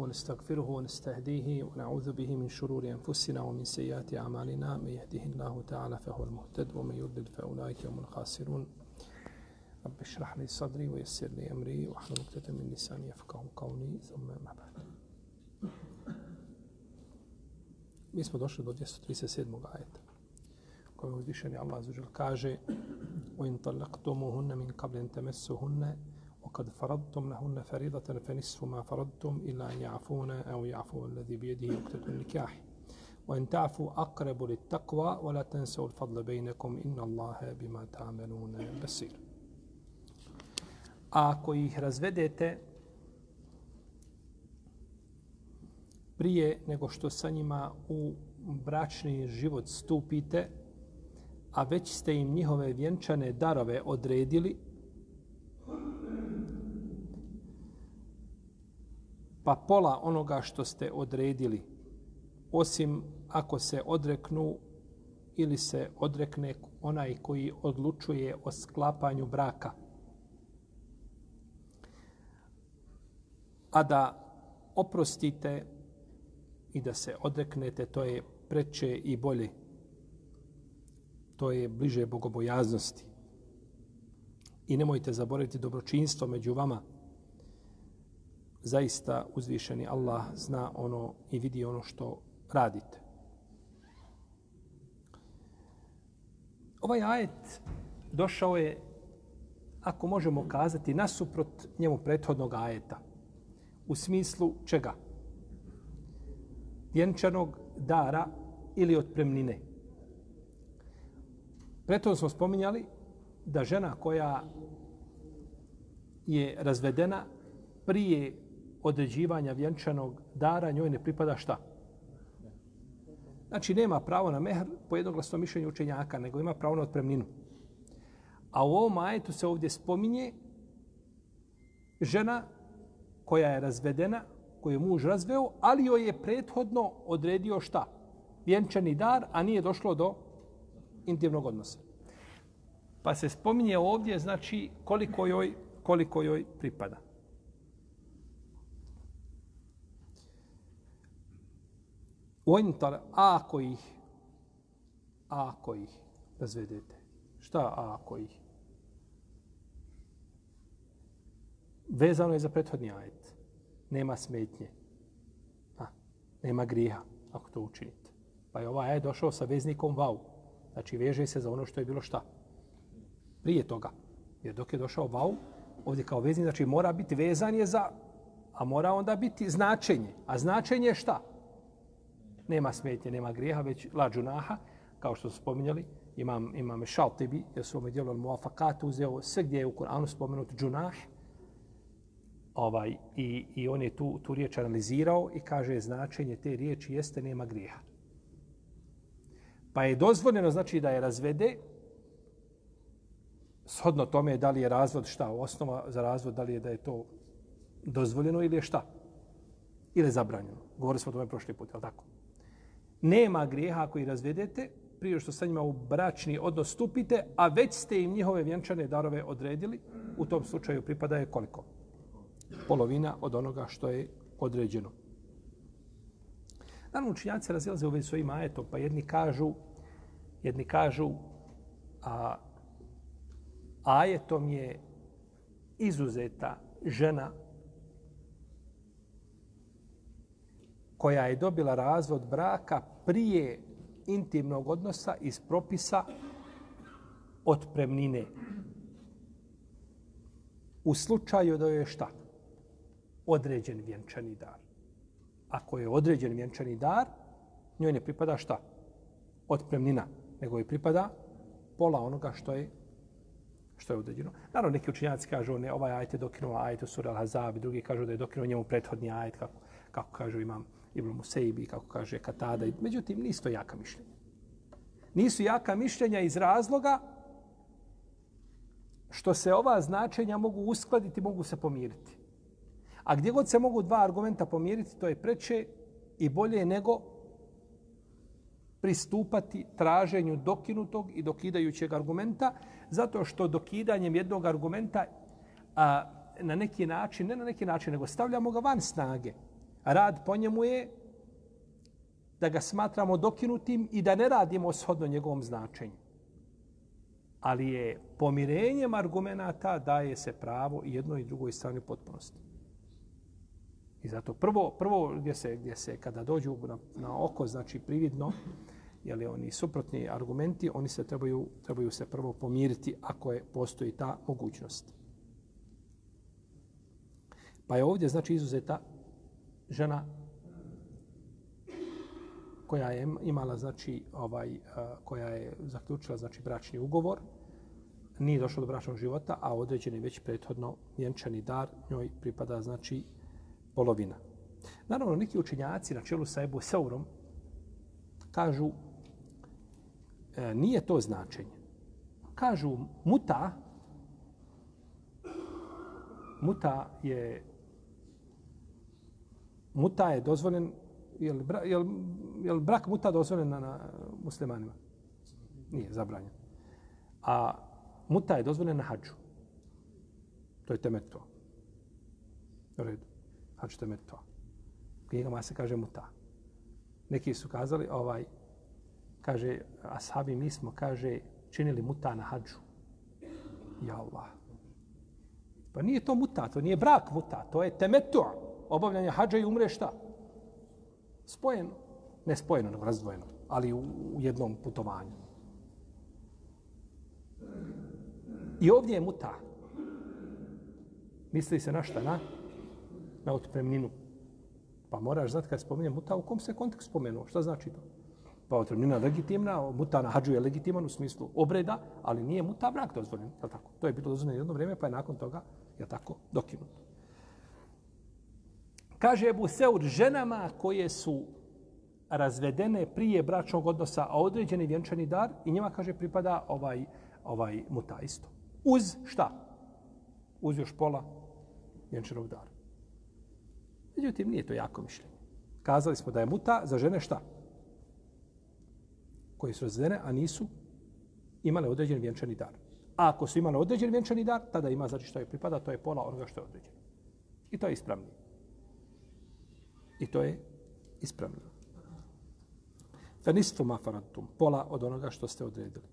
ونستغفره ونستهديه ونعوذ به من شرور أنفسنا ومن سيئات أعمالنا من يهده الله تعالى فهو المهتد ومن يضلل فأولئك هم الخاسرون رب اشرح لي صدري ويسر لي أمري واحلل عقدة من لساني يفقهوا قولي ثم ما بعد Mi smo došli do 237. ajeta. Kojem uzvišeni Allah azuđel kaže وَإِنْ طَلَّقْتُمُهُنَّ مِنْ قَبْلٍ تَمَسُّهُنَّ وقد فرضتم لهن فريضة فنصف ما فرضتم إلا أن يعفون أو يعفو الذي بيده عقدة النكاح وإن تعفوا أقرب للتقوى ولا تنسوا الفضل بينكم إن الله بما تعملون بصير A ako ih razvedete prije nego što sa njima u bračni život stupite, a već ste im njihove vjenčane darove odredili, pa pola onoga što ste odredili, osim ako se odreknu ili se odrekne onaj koji odlučuje o sklapanju braka. A da oprostite i da se odreknete, to je preče i bolje. To je bliže bogobojaznosti. I nemojte zaboraviti dobročinstvo među vama, zaista uzvišeni Allah zna ono i vidi ono što radite. Ovaj ajet došao je, ako možemo kazati, nasuprot njemu prethodnog ajeta. U smislu čega? Vjenčanog dara ili otpremnine. Pretom smo spominjali da žena koja je razvedena prije određivanja vjenčanog dara njoj ne pripada šta? Znači, nema pravo na mehr po jednoglasnom mišljenju učenjaka, nego ima pravo na otpremninu. A u ovom ajetu se ovdje spominje žena koja je razvedena, koju je muž razveo, ali joj je prethodno odredio šta? Vjenčani dar, a nije došlo do intimnog odnosa. Pa se spominje ovdje, znači, koliko joj, koliko joj pripada. Ointar, ako ih, ako ih razvedete. Šta ako ih? Vezano je za prethodni ajet. Nema smetnje. A, nema griha ako to učinite. Pa je ovaj ajet došao sa veznikom vau. Znači veže se za ono što je bilo šta. Prije toga. Jer dok je došao vau, ovdje kao veznik, znači mora biti vezan je za, a mora onda biti značenje. A značenje je šta? Nema smetnje, nema grijeha, već la džunaha, kao što su spominjali, imam, imam šaltibi, jer su ome djelo muafakat uzeo sve gdje je u Kur'anu spomenut džunah, ovaj, i, i on je tu, tu riječ analizirao i kaže značenje te riječi jeste nema grijeha. Pa je dozvoljeno znači da je razvede, shodno tome da li je razvod šta, osnova za razvod, da li je da je to dozvoljeno ili je šta? Ili je zabranjeno. Govorili smo o tome prošli put, je li tako? Nema grijeha ako razvedete, prije što sa njima u bračni odnos stupite, a već ste im njihove vjenčane darove odredili, u tom slučaju pripada je koliko? Polovina od onoga što je određeno. Naravno, učinjaci razilaze u vezi svojim ajetom, pa jedni kažu, jedni kažu, a ajetom je izuzeta žena koja je dobila razvod braka prije intimnog odnosa iz propisa otpremnine. U slučaju da je šta? Određen vjenčani dar. Ako je određen vjenčani dar, njoj ne pripada šta? Otpremnina. Nego je pripada pola onoga što je što je određeno. Naravno, neki učinjaci kažu, ne, ovaj ajet je dokinuo ajet u sura Al-Hazab, drugi kažu da je dokinuo njemu prethodni ajet, kako, kako kažu imam Ibn Musejbi, kako kaže Katada. Međutim, nisu to jaka mišljenja. Nisu jaka mišljenja iz razloga što se ova značenja mogu uskladiti, mogu se pomiriti. A gdje god se mogu dva argumenta pomiriti, to je preče i bolje nego pristupati traženju dokinutog i dokidajućeg argumenta, zato što dokidanjem jednog argumenta a, na neki način, ne na neki način, nego stavljamo ga van snage, Rad po njemu je da ga smatramo dokinutim i da ne radimo shodno njegovom značenju. Ali je pomirenjem argumenta daje se pravo i jednoj i drugoj strani potpunosti. I zato prvo, prvo gdje, se, gdje se kada dođu na, na oko, znači prividno, jeli oni suprotni argumenti, oni se trebaju, trebaju se prvo pomiriti ako je postoji ta mogućnost. Pa je ovdje znači izuzeta žena koja je imala znači ovaj eh, koja je zaključila znači bračni ugovor nije došlo do bračnog života a određeni već prethodno vjenčani dar njoj pripada znači polovina. Naravno, neki učinjaci na čelu sa Ebu Seurom kažu e, nije to značenje. Kažu muta muta je muta je dozvoljen je li, bra, je li, je li brak muta dozvoljen na, na muslimanima? Nije, zabranjen. A muta je dozvoljen na hađu. To je temeto. U redu. Hađu temeto. Knjigama se kaže muta. Neki su kazali, ovaj, kaže, ashabi, mi smo, kaže, činili muta na hađu. Ja Allah. Pa nije to muta, to nije brak muta, to je temetu. Obavljanje hađa i umre šta? Spojeno. Ne spojeno, nego razdvojeno. Ali u, u jednom putovanju. I ovdje je muta. Misli se na šta? Na, na otpremninu. Pa moraš znati kad spominje muta, u kom se kontekst spomenuo? Šta znači to? Pa otpremnina je legitimna, muta na hađu je legitiman u smislu obreda, ali nije muta brak dozvoljen. Je tako? To je bilo dozvoljeno jedno vrijeme, pa je nakon toga je tako dokinuto. Kaže Ebu Seur, ženama koje su razvedene prije bračnog odnosa, a određeni vjenčani dar, i njima, kaže, pripada ovaj, ovaj muta isto. Uz šta? Uz još pola vjenčanog dara. Međutim, nije to jako mišljenje. Kazali smo da je muta za žene šta? Koje su razvedene, a nisu imale određeni vjenčani dar. A ako su imale određeni vjenčani dar, tada ima znači što je pripada, to je pola onoga što je određeno. I to je ispravnije. I to je ispravno. Fa nisfu ma. Pola od onoga što ste odredili.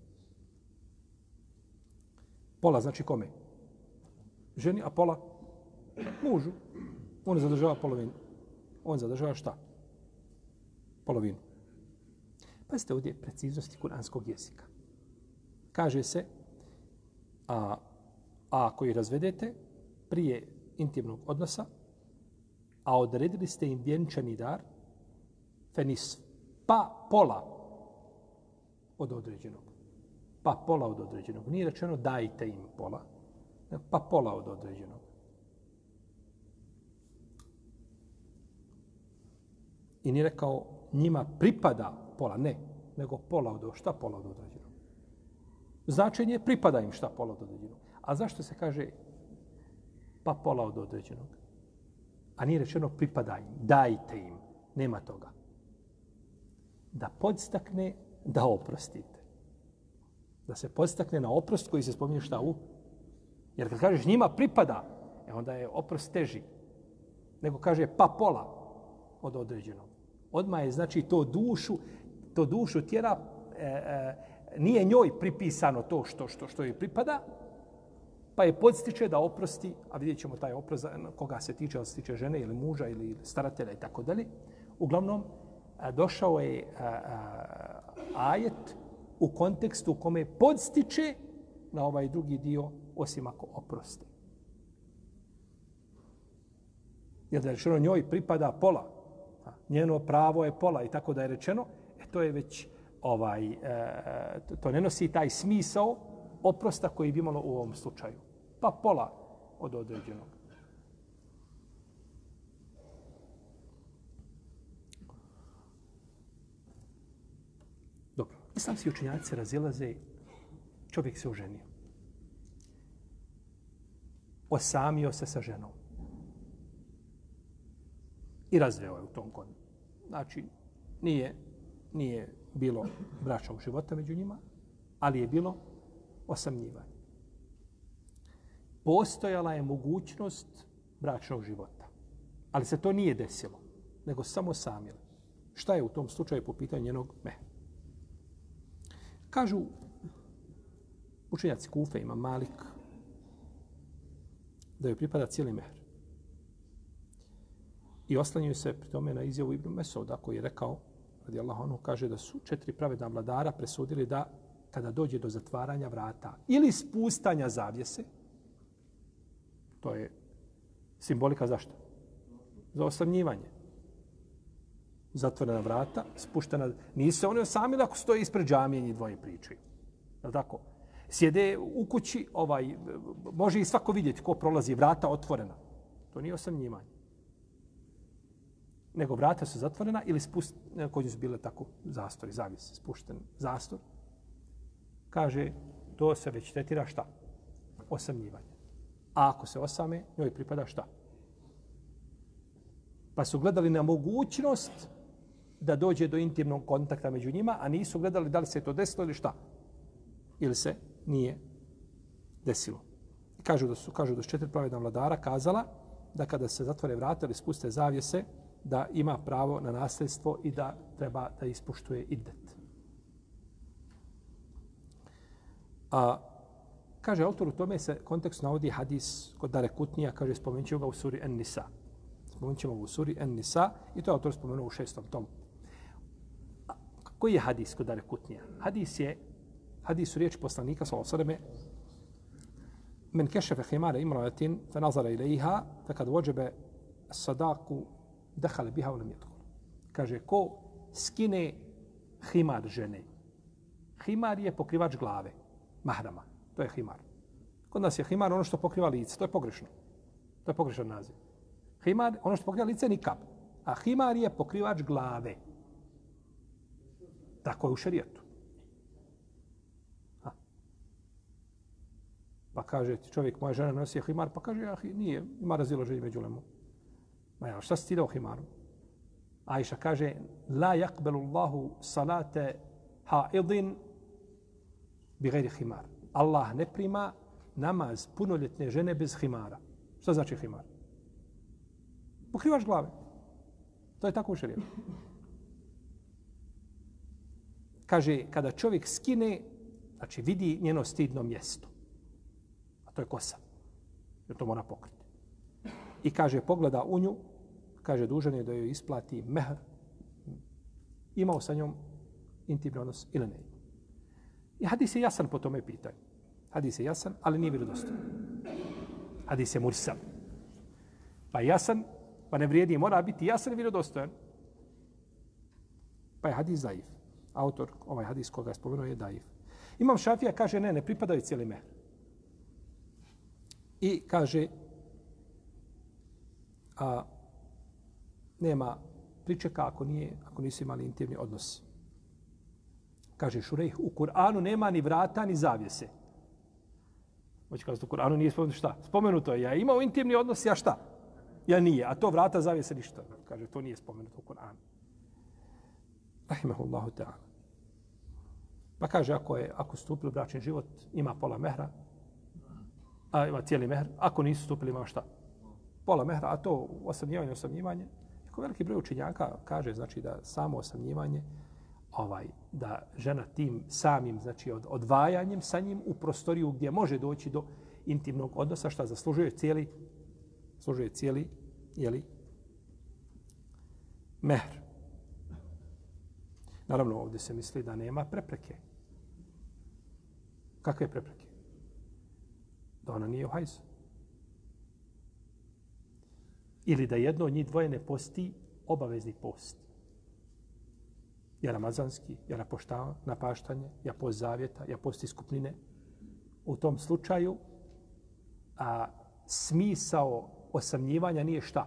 Pola znači kome? Ženi, a pola mužu. On zadržava polovinu. On zadržava šta? Polovinu. Pazite ovdje preciznosti kuranskog jezika. Kaže se, a, a ako ih razvedete prije intimnog odnosa, a odredili ste im vjenčani dar, fenis, pa pola od određenog. Pa pola od određenog. Nije rečeno dajte im pola, pa pola od određenog. I nije rekao njima pripada pola, ne, nego pola od šta pola od određenog. Značenje pripada im šta pola od određenog. A zašto se kaže pa pola od određenog? A nije rečeno pripada im, dajte im. Nema toga. Da podstakne da oprostite. Da se podstakne na oprost koji se spominje šta u. Jer kad kažeš njima pripada, e onda je oprost teži. Nego kaže pa pola od određenog. Odma je znači to dušu, to dušu tjera, e, e, nije njoj pripisano to što što što joj pripada, pa je podstiče da oprosti, a vidjet ćemo taj oprost koga se tiče, ali se tiče žene ili muža ili staratelja i tako dalje. Uglavnom, došao je ajet u kontekstu u kome podstiče na ovaj drugi dio, osim ako oprosti. Jer da je rečeno njoj pripada pola, njeno pravo je pola i tako da je rečeno, e, to je već ovaj, e, to ne nosi taj smisao oprosta koji bi imalo u ovom slučaju pa pola od određenog. Dobro, islamski učenjaci razilaze, čovjek se oženio. Osamio se sa ženom. I razveo je u tom konu. Znači, nije, nije bilo bračnog života među njima, ali je bilo osamljivanje postojala je mogućnost bračnog života. Ali se to nije desilo. nego samo samile. Šta je u tom slučaju po pitanju njenog mehra? Kažu učenjaci Kufe ima Malik da joj pripada cijeli mehr. I oslanjuju se pri tome na izjavu Ibn Mesoda koji je rekao, radi Allah, ono kaže da su četiri pravedna vladara presudili da kada dođe do zatvaranja vrata ili spustanja zavjese, to je simbolika zašto? Za osamljivanje. Zatvorena vrata, spuštena, nisu se one osamile ako stoje ispred džamije i dvoje pričaju. Je tako? Sjede u kući, ovaj, može i svako vidjeti ko prolazi, vrata otvorena. To nije osamljivanje nego vrata su zatvorena ili spust, kod su bile tako zastori, zavis, spušten zastor. Kaže, to se već tretira šta? Osamljivanje. A ako se osame, njoj pripada šta? Pa su gledali na mogućnost da dođe do intimnog kontakta među njima, a nisu gledali da li se to desilo ili šta. Ili se nije desilo. Kažu da su, kažu da su četiri pravedna vladara kazala da kada se zatvore vrata ili spuste zavjese, da ima pravo na nasljedstvo i da treba da ispoštuje idet. A, kaže autor u tome se kontekst navodi hadis kod Dare Kutnija, kaže spomenut ga u suri En-Nisa. Spomenut ćemo u suri En-Nisa i to je autor spomenuo u šestom tomu. Koji je hadis kod Dare Kutnija? Hadis je, hadis su riječi poslanika, sa osreme, men kešefe himare imratin, fe nazara ilaiha, fe kad vođebe sadaku dehale biha ulam jetkul. Kaže, ko skine himar žene? Himar je pokrivač glave, mahrama. To je himar. Kod nas je himar ono što pokriva lice. To je pogrešno. To je pogrešan naziv. Himar, ono što pokriva lice, nikab. A himar je pokrivač glave. Tako je u šarijetu. Pa kaže ti čovjek, moja žena nosi himar, pa kaže, ja, nije, ima raziloženje među lemom. Ma ja, šta si ti dao himaru? Ajša kaže, la yakbelu Allahu salate haidin bi gajri himar. Allah ne prima namaz punoljetne žene bez himara. Šta znači himar? Pokrivaš glave. To je tako u šarijetu. Kaže, kada čovjek skine, znači vidi njeno stidno mjesto. A to je kosa. Jer to mora pokriti. I kaže, pogleda u nju, kaže dužan je da joj isplati mehr, imao sa njom intimni odnos ili ne. I hadis je jasan po tome pitanju. Hadis je jasan, ali nije vjerodostojan. Hadis je mursal. Pa jasan, pa ne vrijedi, mora biti jasan i vjerodostojan. Pa je hadis daif. Autor, ovaj hadis koga je spomenuo, je daif. Imam šafija, kaže, ne, ne pripadaju cijeli mehr. I kaže, a, nema pričeka ako, nije, ako nisu imali intimni odnos. Kaže Šurejh, u Kur'anu nema ni vrata ni zavjese. Hoće kazati, u Kur'anu nije spomenuto šta? Spomenuto je, ja imao intimni odnos, ja šta? Ja nije, a to vrata zavjese ništa. Kaže, to nije spomenuto u Kur'anu. Rahimahullahu ta'ala. Pa kaže, ako je ako stupili u bračni život, ima pola mehra, a ima cijeli mehr, ako nisu stupili, ima šta? Pola mehra, a to osamnjivanje, osamnjivanje, Ako veliki broj učinjaka kaže znači da samo osamnjivanje ovaj da žena tim samim znači od odvajanjem sa njim u prostoriju gdje može doći do intimnog odnosa što zaslužuje cijeli zaslužuje cijeli je li mehr. Naravno ovdje se misli da nema prepreke. Kakve prepreke? Da ona nije u hajzu ili da jedno od njih dvoje ne posti obavezni post. Ja ramazanski, ja na, pošta, na paštanje, ja post zavjeta, ja post iskupnine. U tom slučaju a, smisao osamljivanja nije šta?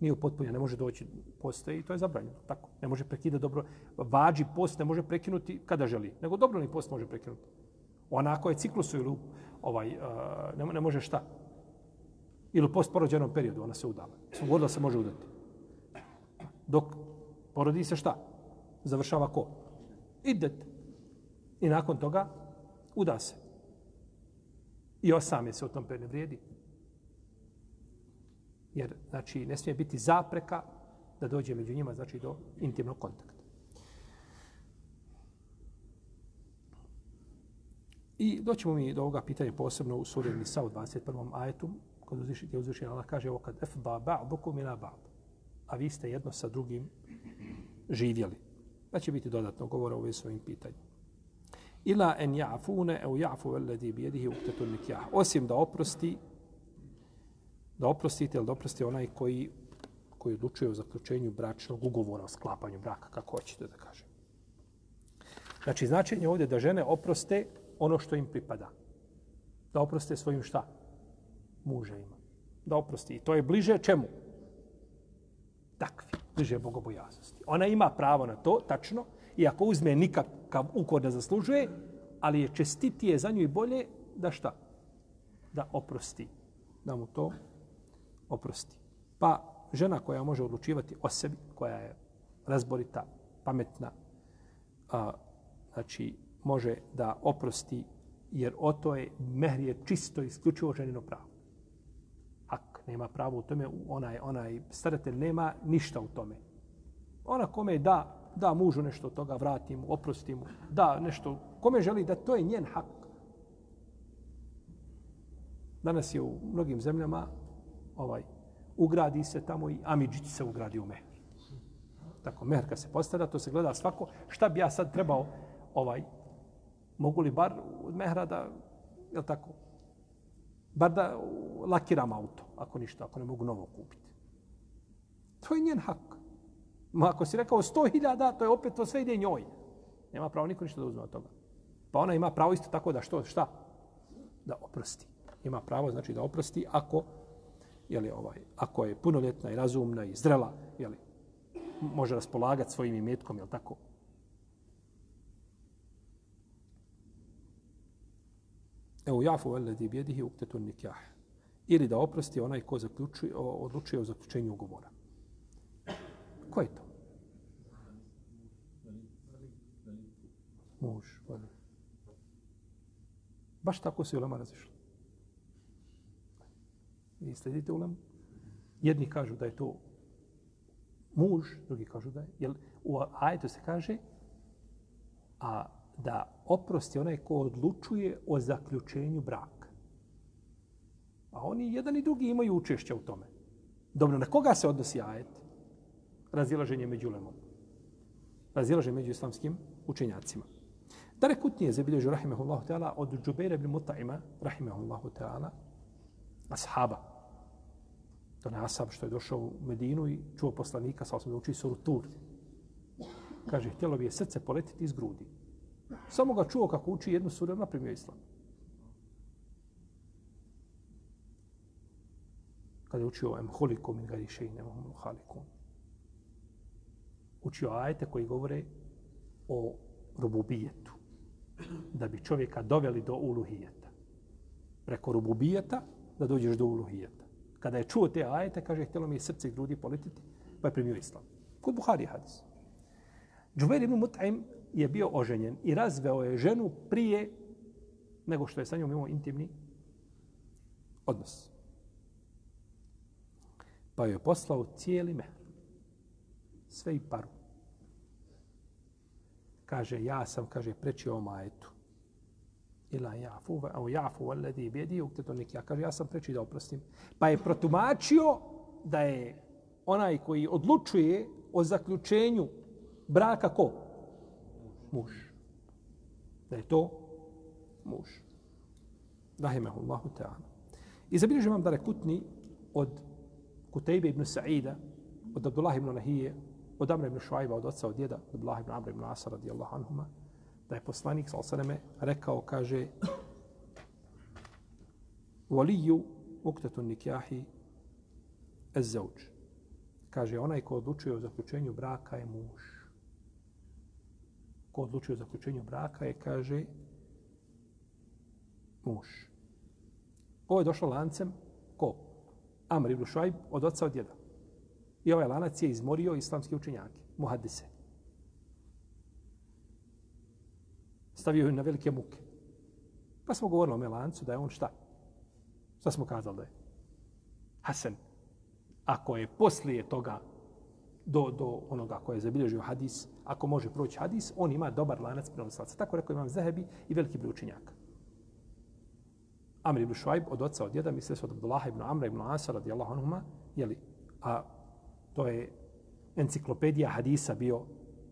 Nije upotpunja, ne može doći postoje i to je zabranjeno. Tako, ne može prekidati dobro. Vađi post ne može prekinuti kada želi, nego dobrovni post može prekinuti. Onako je ciklusu ili ovaj, a, ne, ne može šta? ili u postporođenom periodu ona se udala. Slobodno se može udati. Dok porodi se šta? Završava ko? Idet. I nakon toga uda se. I osam se u tom periodu vrijedi. Jer, znači, ne smije biti zapreka da dođe među njima, znači do intimnog kontakta. I doćemo mi do ovoga pitanja posebno u suri Nisa u 21. ajetu, kad uzvišenja uzvišenja Allah kaže ovo kad efba ba'dukum ila ba'd. A vi ste jedno sa drugim živjeli. Da će biti dodatno govora o svojim pitanjima. Ila en ja'fune au ja'fu alladhi bi yadihi uqtatun nikah. Osim da oprosti da oprostite ili da oprosti onaj koji koji odlučuje o zaključenju bračnog ugovora, o sklapanju braka, kako hoćete da kažem. Znači, značenje ovdje da žene oproste ono što im pripada. Da oproste svojim šta? Muževima. Da oprosti. I to je bliže čemu? Takvi. Bliže bogobojaznosti. Ona ima pravo na to, tačno, i ako uzme nikakav ukor da zaslužuje, ali je čestitije za nju i bolje da šta? Da oprosti. Da mu to oprosti. Pa žena koja može odlučivati o sebi, koja je razborita, pametna, a, znači može da oprosti jer o to je mehr je čisto isključivo ženino pravo. Nema pravo u tome, onaj, onaj staratelj nema ništa u tome. Ona kome da, da mužu nešto od toga, vrati mu, oprosti mu, da nešto, kome želi da to je njen hak. Danas je u mnogim zemljama ovaj ugradi se tamo i Amidžić se ugradi u mehr. Tako, mehr kad se postavlja, to se gleda svako. Šta bi ja sad trebao, ovaj, mogu li bar od mehra da, je tako, bar da lakiram auto, ako ništa, ako ne mogu novo kupiti. To je njen hak. Ma ako si rekao 100.000, to je opet to sve ide njoj. Nema pravo niko ništa da uzme od toga. Pa ona ima pravo isto tako da što, šta? Da oprosti. Ima pravo, znači da oprosti ako je li ovaj, ako je punoljetna i razumna i zrela, je li može raspolagati svojim imetkom, jel tako? Evo, jafu veledi bjedihi uktetu nikah. Ili da oprosti onaj ko zaključuje, odlučuje o zaključenju ugovora. Ko je to? Muž. Baš tako se ulema razišla. Vi sledite ulemu. Jedni kažu da je to muž, drugi kažu da je. Jer u ajetu se kaže a da oprosti onaj ko odlučuje o zaključenju braka. A oni jedan i drugi imaju učešće u tome. Dobro, na koga se odnosi ajet? Razilaženje među lemom. Razilaženje među islamskim učenjacima. Dare kutnije zabilježu, rahimahullahu ta'ala, od Džubeira ibn Muta'ima, rahimahullahu ta'ala, ashaba, To je ashab što je došao u Medinu i čuo poslanika, sa osam da uči suru Tur. Kaže, htjelo bi je srce poletiti iz grudi. Samo ga čuo kako uči jednu suru, naprimio islam. Kada je učio em holiku min gadi šeine nemam halikum. Učio ajete koji govore o rububijetu. Da bi čovjeka doveli do uluhijeta. Preko rububijeta da dođeš do uluhijeta kada je čuo te ajete, kaže, htjelo mi je srce i grudi polititi, pa je primio islam. Kod Buhari hadis. Džubair ibn Mut'im je bio oženjen i razveo je ženu prije nego što je sa njom imao intimni odnos. Pa je poslao cijeli mehr. Sve i paru. Kaže, ja sam, kaže, preći o majetu. ila jafu, au jafu alladhi bi yadihi uktetu. Kaže, ja sam preči da oprostim. Pa je protumačio da je onaj koji odlučuje o zaključenju braka ko? Muž. Da je to muž. Rahimahullahu ta'ala. I zabilježu vam da rekutni od Kutejbe ibn Sa'ida, od Abdullah ibn Nahije, od Amra ibn Šuajba, od oca, od djeda, od Abdullah ibn Amra ibn Asa, radijallahu anhuma, da je poslanik sal sveme, rekao, kaže Waliju uktetu nikjahi ezzauč. Kaže, onaj ko odlučuje o zaključenju braka je muž. Ko odlučuje o zaključenju braka je, kaže, muž. Ovo je došlo lancem, ko? Amr ibn Šuajb od oca od djeda. I ovaj lanac je izmorio islamski učenjake, muhadise. stavio je na velike muke. Pa smo govorili o Melancu da je on šta? Šta smo kazali da je? Hasan. Ako je poslije toga do, do onoga koje je zabilježio hadis, ako može proći hadis, on ima dobar lanac prenosilaca. Tako rekao imam Zahebi i veliki broj učenjaka. Amr ibn Šuajb od oca od djeda, misle se od Abdullaha ibn Amra ibn Asa radijallahu anhuma, jeli, a to je enciklopedija hadisa bio,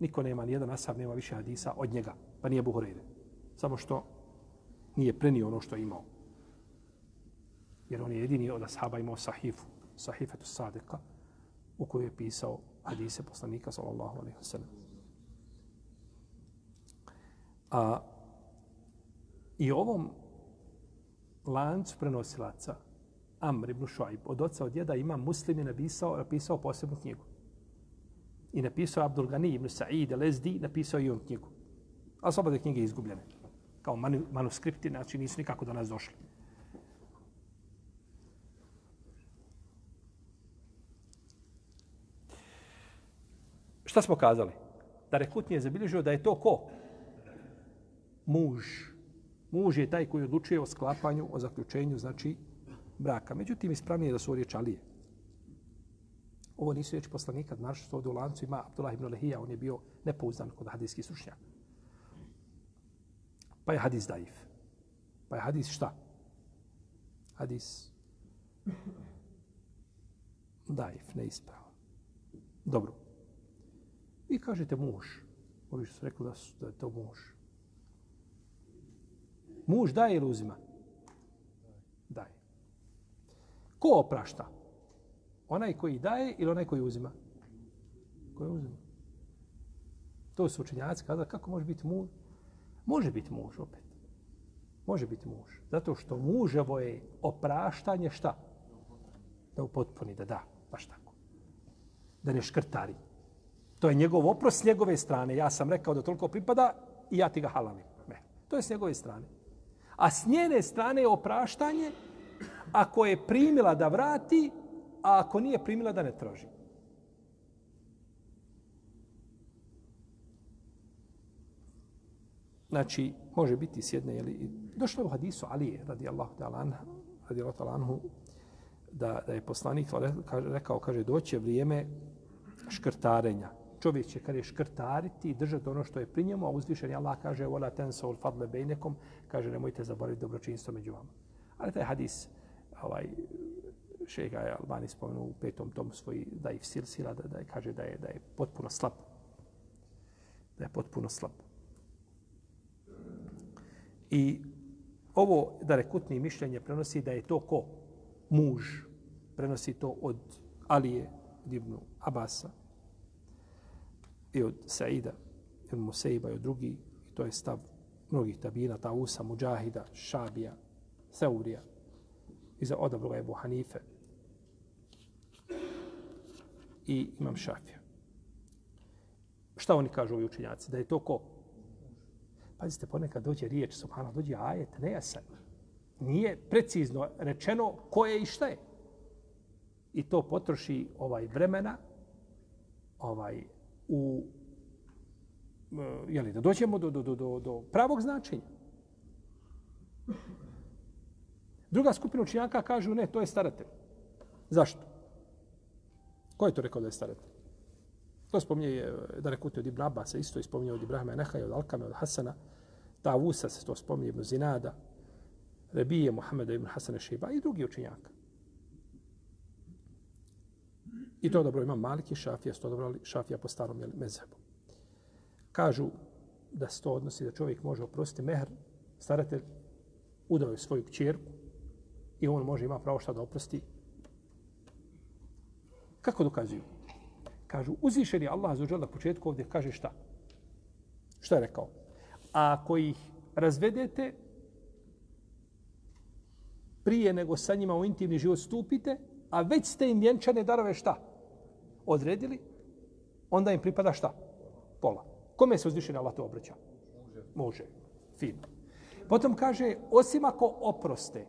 niko nema, ni jedan asab nema više hadisa od njega, pa nije Buhureyre. Samo što nije prenio ono što je imao. Jer on je jedini od ashaba imao sahifu, sahifetu sadeka, u kojoj je pisao hadise poslanika, sallallahu alaihi wa sallam. A, I ovom lancu prenosilaca, Amr ibn Šuaib, od oca od djeda ima muslim je napisao, napisao posebnu knjigu. I napisao Abdul Gani ibn Sa'id al-Ezdi, napisao i on knjigu. A su knjige izgubljene. Kao manu, manuskripti, znači nisu nikako do nas došli. Šta smo kazali? Da Rekut je zabilježio da je to ko? Muž. Muž je taj koji odlučuje o sklapanju, o zaključenju, znači, braka. Međutim, ispravnije je da su riječ Alije. Ovo nisu riječi poslanika, znaš što ovdje u lancu ima Abdullah ibn Lehija, on je bio nepouzdan kod hadijskih slušnjaka. Pa je hadis daif. Pa je hadis šta? Hadis daif, neispravan. Dobro. Vi kažete muž. Ovi su rekli da, su, da je to muž. Muž daje ili uzima? Daje. Ko oprašta? Onaj koji daje ili onaj koji uzima? Koji uzima? To su učenjaci kada kako može biti muž. Može biti muž opet. Može biti muž. Zato što muževo je opraštanje šta? Da upotpuni, da da. Baš tako. Da ne škrtari. To je njegov oprost s njegove strane. Ja sam rekao da toliko pripada i ja ti ga halalim. Ne. To je s njegove strane. A s njene strane je opraštanje ako je primila da vrati, a ako nije primila da ne traži. Znači, može biti s jedne, jeli, došlo je u hadisu Ali, radijallahu ta'ala radi Allahu ta'ala da, da je poslanik rekao, kaže, doće vrijeme škrtarenja čovjek će kada je škrtariti i držati ono što je pri njemu, a uzvišen je Allah kaže وَلَا تَنْسَوُ الْفَضْلَ بَيْنَكُمْ kaže nemojte zaboraviti dobročinstvo među vama. Ali taj hadis, ovaj, šega je Albani spomenuo u petom tomu svoj da je sil sila, da, da je, kaže da je, da je potpuno slab. Da je potpuno slab. I ovo da rekutni mišljenje prenosi da je to ko? Muž. Prenosi to od Alije, ibn Abasa, i od Saida, i od Museiba i od drugi, i to je stav mnogih tabina, ta Usa, Mujahida, Šabija, Seurija, i za odabroga je Hanife i imam Šafija. Šta oni kažu ovi učenjaci? Da je to ko? Pazite, ponekad dođe riječ, subhano, dođe ajet, nejasan. Nije precizno rečeno ko je i šta je. I to potroši ovaj vremena, ovaj u e, je li da dođemo do, do, do, do, do pravog značenja. Druga skupina učinjaka kažu ne, to je staratelj. Zašto? Ko je to rekao da je staratelj? To spominje e, da rekuti od Ibn Abbas, isto je spominje od Ibrahima Nehaja, od Alkame, od Hasana. Tavusa se to spominje Ibn Zinada, Rebije, Muhammeda Ibn Hasana Šeiba i drugi učinjaka. I to dobro ima Malik i Šafija, što dobro Šafija po starom mezhebu. Kažu da se to odnosi da čovjek može oprostiti mehr, staratelj udao je svoju kćerku i on može ima pravo šta da oprosti. Kako dokazuju? Kažu, uzvišeni Allah za na početku ovdje kaže šta? Šta je rekao? A ako ih razvedete prije nego sa njima u intimni život stupite, a već ste im vjenčane darove šta? Odredili, onda im pripada šta? Pola. Kome se uzvišen Allah to obraća? Može. Fino. Potom kaže, osim ako oproste,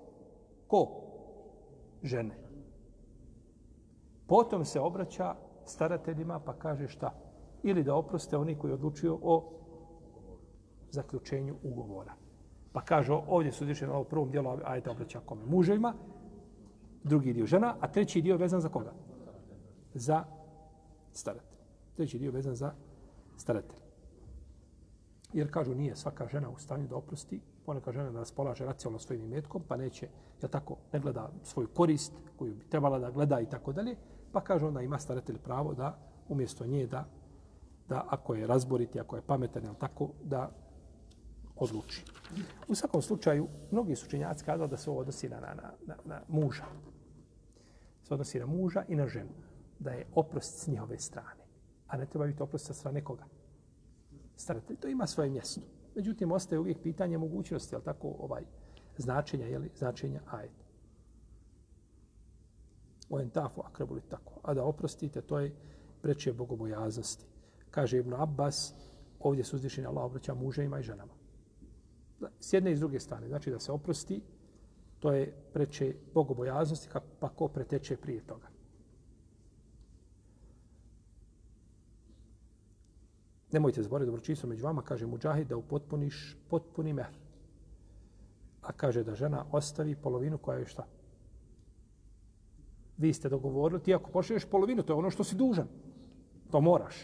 ko? Žene. Potom se obraća starateljima pa kaže šta? Ili da oproste oni koji odlučuju o zaključenju ugovora. Pa kaže, ovdje su uzvišeni u prvom dijelu, ajde obraća kome? Muževima, drugi dio žena, a treći dio vezan za koga? Za staratelj. treći dio vezan za staratelj. Jer kažu nije svaka žena u stanju da oprosti, poneka žena da raspolaže racionalno svojim imetkom, pa neće, ja tako, ne gleda svoju korist koju bi trebala da gleda i tako dalje, pa kaže onda ima staratelj pravo da umjesto nje da, da ako je razboriti, ako je pametan, jel tako, da odluči. U svakom slučaju, mnogi su činjaci kazali da se ovo odnosi na, na, na, na muža. Se odnosi na muža i na ženu. Da je oprost s njihove strane. A ne treba biti oprost sa strane koga? Staratelj. To ima svoje mjesto. Međutim, ostaje uvijek pitanje mogućnosti, ali tako, ovaj, značenja, jeli, značenja ajeta. O entafu akrebuli tako. A da oprostite, to je preče bogobojaznosti. Kaže Ibn Abbas, ovdje su uzvišeni Allah obraća muževima i ženama. S jedne i s druge strane. Znači da se oprosti, to je preče bogobojaznosti, pa ko preteče prije toga. Nemojte zaboraviti dobročinstvo među vama, kaže Mujahid, da upotpuniš potpuni mehr. A kaže da žena ostavi polovinu koja je šta? Vi ste dogovorili, ti ako pošliješ polovinu, to je ono što si dužan. To moraš.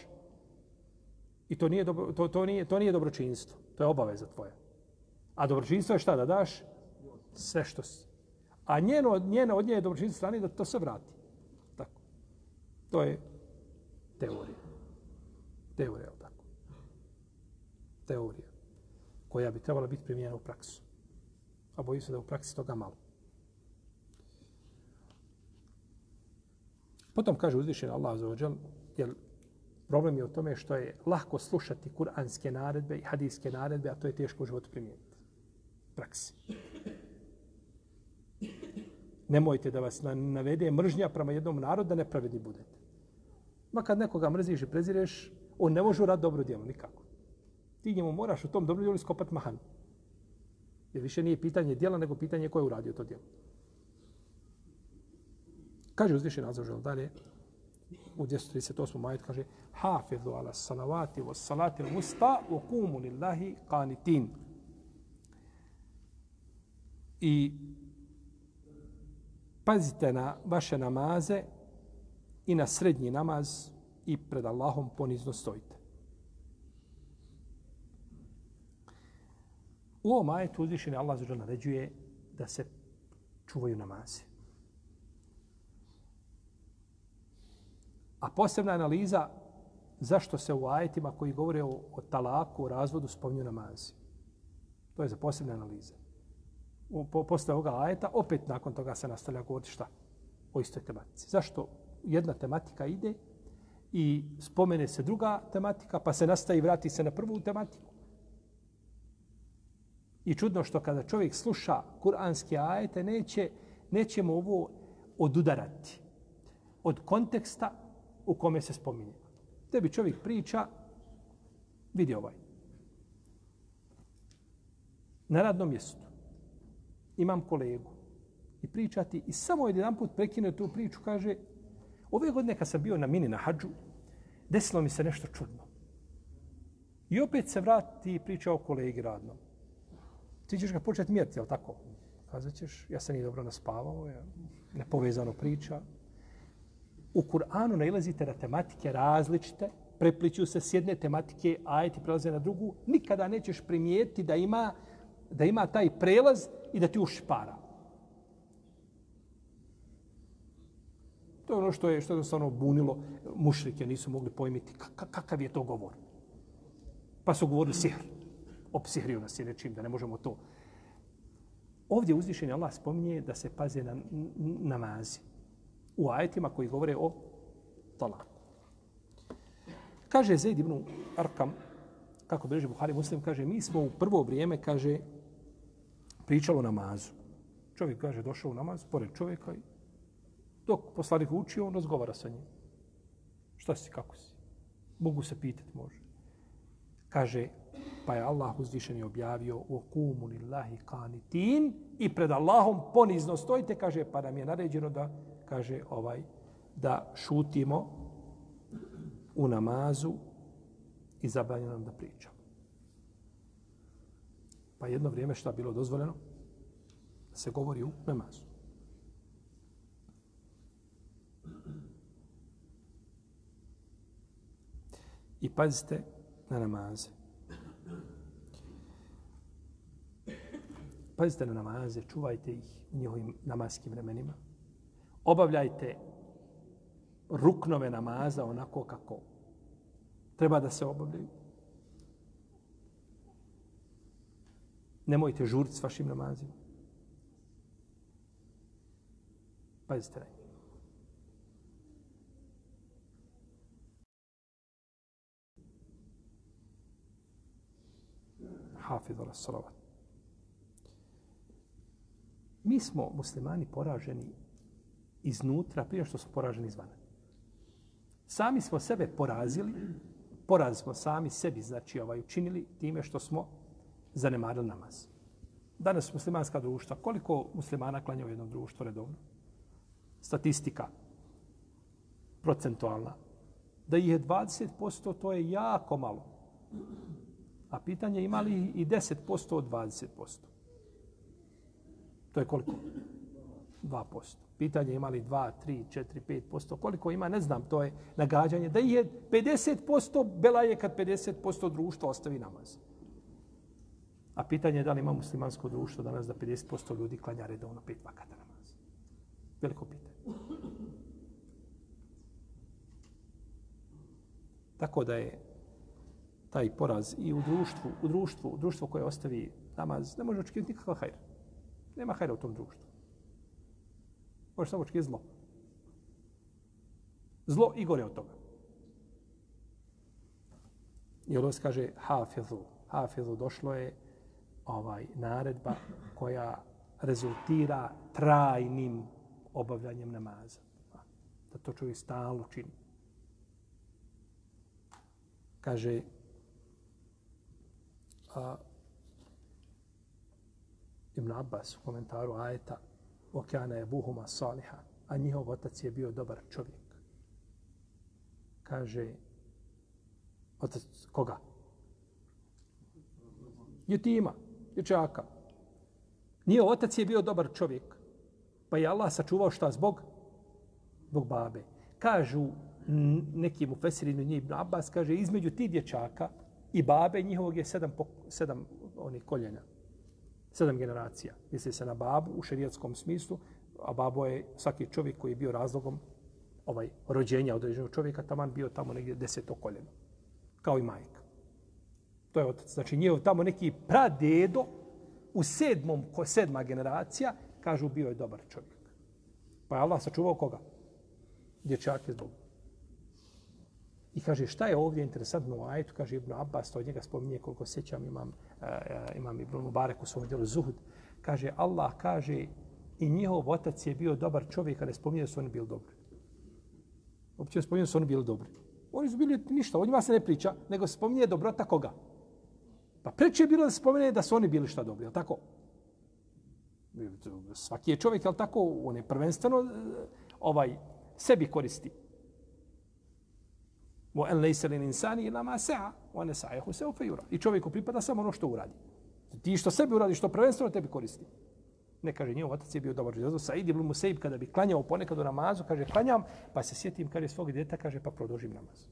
I to nije, dobro, to, to, nije, to nije dobročinstvo. To je obaveza tvoja. A dobročinstvo je šta da daš? Sve što si. A njeno, njeno od nje je dobročinstvo strani da to se vrati. Tako. To je teorija. Teorija. Teorija. Koja bi trebala biti primjena u praksu. A bojim se da u praksi toga malo. Potom kaže uzvišen Allah za ođel, jer problem je u tome što je lahko slušati kuranske naredbe i hadijske naredbe, a to je teško u životu primijeniti. Praksi. Nemojte da vas navede mržnja prema jednom narodu da nepravedni budete. Ma kad nekoga mrziš i prezireš, on ne može rad dobro djelo, nikako. Ti njemu moraš u tom dobrom djelu skopati mahan. Jer više nije pitanje djela, nego pitanje ko je uradio to djelo. Kaže uzvišen Azzawajal dalje, u 238. majet kaže Hafidhu ala salavati wa salati musta wa kumu lillahi qanitin. I pazite na vaše namaze i na srednji namaz i pred Allahom ponizno stojite. U ovom majetu uzvišeni Allah zađer naređuje da se čuvaju namaze. A posebna analiza zašto se u ajetima koji govore o, o talaku, o razvodu, spominju namazi. To je za posebne analize. U, po, posle ovoga ajeta, opet nakon toga se nastavlja govoriti šta? O istoj tematici. Zašto jedna tematika ide i spomene se druga tematika, pa se nastavi i vrati se na prvu tematiku? I čudno što kada čovjek sluša kuranske ajete, neće, neće mu ovo odudarati od konteksta u kome se spominje. Tebi čovjek priča, vidi ovaj. Na radnom mjestu imam kolegu i pričati i samo jedan put prekine tu priču, kaže, ove godine kad sam bio na mini na hađu, desilo mi se nešto čudno. I opet se vrati i priča o kolegi radnom. Ti ćeš ga početi mjeriti, jel tako? Kazat ćeš, ja sam i dobro naspavao, ja, nepovezano priča, u Kur'anu nailazite na tematike različite, prepliću se s jedne tematike, ajeti prelaze na drugu, nikada nećeš primijeti da ima, da ima taj prelaz i da ti ušpara. To je ono što je što je jednostavno bunilo mušrike, nisu mogli pojmiti kakav je to govor. Pa su govorili sihr. Opsihrio nas je nečim, da ne možemo to. Ovdje uzvišenje Allah spominje da se paze na namazi u ajetima koji govore o talaku. Kaže Zaid ibn Arkam, kako bilježi Buhari Muslim, kaže, mi smo u prvo vrijeme, kaže, pričalo namazu. Čovjek, kaže, došao u namaz, pored čovjeka i dok poslanik uči, on razgovara sa njim. Šta si, kako si? Mogu se pitati, može. Kaže, pa je Allah uzvišeni objavio u kumu lillahi kanitin i pred Allahom ponizno stojite, kaže, pa nam je naređeno da kaže ovaj da šutimo u namazu i zabranjeno nam da pričamo. Pa jedno vrijeme što je bilo dozvoljeno da se govori u namazu. I pazite na namaze. Pazite na namaze, čuvajte ih u njihovim namaskim vremenima. Obavljajte ruknove namaza onako kako treba da se obavljaju. Nemojte žuriti s vašim namazima. Pazite na njih. Hafidhu ala salavat. Mi smo muslimani poraženi iznutra prije što smo poraženi izvana. Sami smo sebe porazili, poraz smo sami sebi, znači ovaj, učinili time što smo zanemarili namaz. Danas muslimanska društva, koliko muslimana klanja u jednom društvu redovno? Statistika procentualna. Da ih je 20%, to je jako malo. A pitanje ima li i 10% od 20%? To je koliko? 2%. Pitanje ima li 2, 3, 4, 5%? Koliko ima, ne znam, to je nagađanje. Da je 50% bela je kad 50% društva ostavi namaz. A pitanje je da li ima muslimansko društvo danas da 50% ljudi klanja redovno pet vakata namaz. Veliko pitanje. Tako da je taj poraz i u društvu, u društvu, u društvu koje ostavi namaz, ne može očekivati nikakva hajra. Nema hajda u tom društvu. Možeš samo očekivati zlo. Zlo i gore od toga. I ono se kaže hafizu. Hafizu došlo je ovaj naredba koja rezultira trajnim obavljanjem namaza. Da to čovjek stalno čini. Kaže, a, Ibn Abbas u komentaru ajeta Okeana je buhuma saliha, a njihov otac je bio dobar čovjek. Kaže, otac koga? Jutima, dječaka. Nije otac je bio dobar čovjek, pa je Allah sačuvao šta zbog? Zbog babe. Kažu neki mu fesirinu njih Ibn Abbas, kaže, između ti dječaka i babe njihovog je sedam, sedam onih koljena. Sedam generacija. Misli se na babu u šerijatskom smislu, a babo je svaki čovjek koji je bio razlogom ovaj rođenja određenog čovjeka, taman bio tamo negdje deseto koljeno. Kao i majka. To je otac. Znači nije tamo neki pradedo u sedmom, ko sedma generacija, kažu bio je dobar čovjek. Pa je Allah sačuvao koga? Dječake zbog I kaže, šta je ovdje interesantno u ajetu? Kaže Ibn Abbas, to od njega spominje koliko sećam, imam, uh, imam Ibn Mubarek u svom djelu Zuhud. Kaže, Allah kaže, i njihov otac je bio dobar čovjek, kada spominje da su oni bili dobri. Uopće spominje da su oni bili dobri. Oni su bili ništa, o njima se ne priča, nego se spominje dobrota koga? Pa preče je bilo da se spominje da su oni bili šta dobri, je tako? Svaki je čovjek, je tako? On je prvenstveno e, ovaj, sebi koristi. Wa an laysa lil insani illa ma sa'a wa an sa'ahu sawfa yura. I čovjeku pripada samo ono što uradi. Ti što sebi uradi, što prvenstveno tebi koristi. Ne kaže, njegov otac je bio dobar džezo. Said ibn Musaib kada bi klanjao ponekad u namazu, kaže, klanjam, pa se sjetim, kaže, svog djeta, kaže, pa produžim namaz.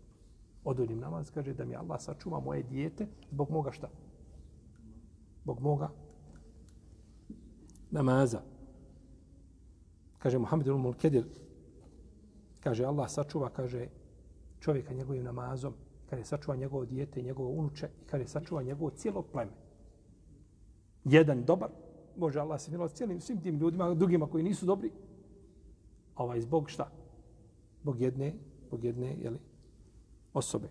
Oduljim namaz, kaže, da mi Allah sačuva moje dijete zbog moga šta? Zbog moga namaza. Kaže, Muhammed ibn Mulkedir, kaže, Allah sačuva, kaže, čovjeka njegovim namazom, kada je sačuva njegovo dijete i njegovo unuče i kada je sačuva njegovo cijelo pleme. Jedan dobar, može Allah se milost cijelim svim tim ljudima, drugima koji nisu dobri, a ovaj zbog šta? Zbog jedne, zbog jedne, jeli, osobe.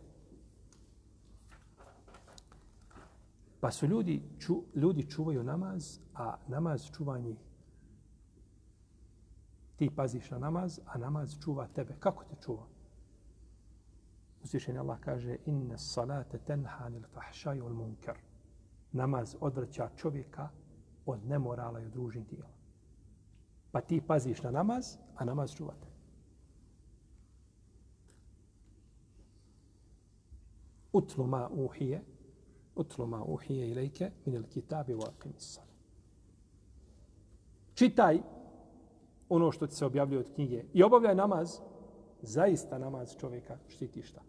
Pa su ljudi, ču, ljudi čuvaju namaz, a namaz čuva njih. Ti paziš na namaz, a namaz čuva tebe. Kako te čuva? Uzvišeni Allah kaže inna salate tenha nil fahšaj ul munkar. Namaz odvrća čovjeka od nemorala i od ružnih dijela. Pa ti paziš na namaz, a namaz čuvate. Utlu ma uhije, utlu ma uhije ilajke min il kitabi wa aqimis Čitaj ono što ti se objavljuje od knjige i obavljaj namaz, zaista namaz čovjeka štiti šta?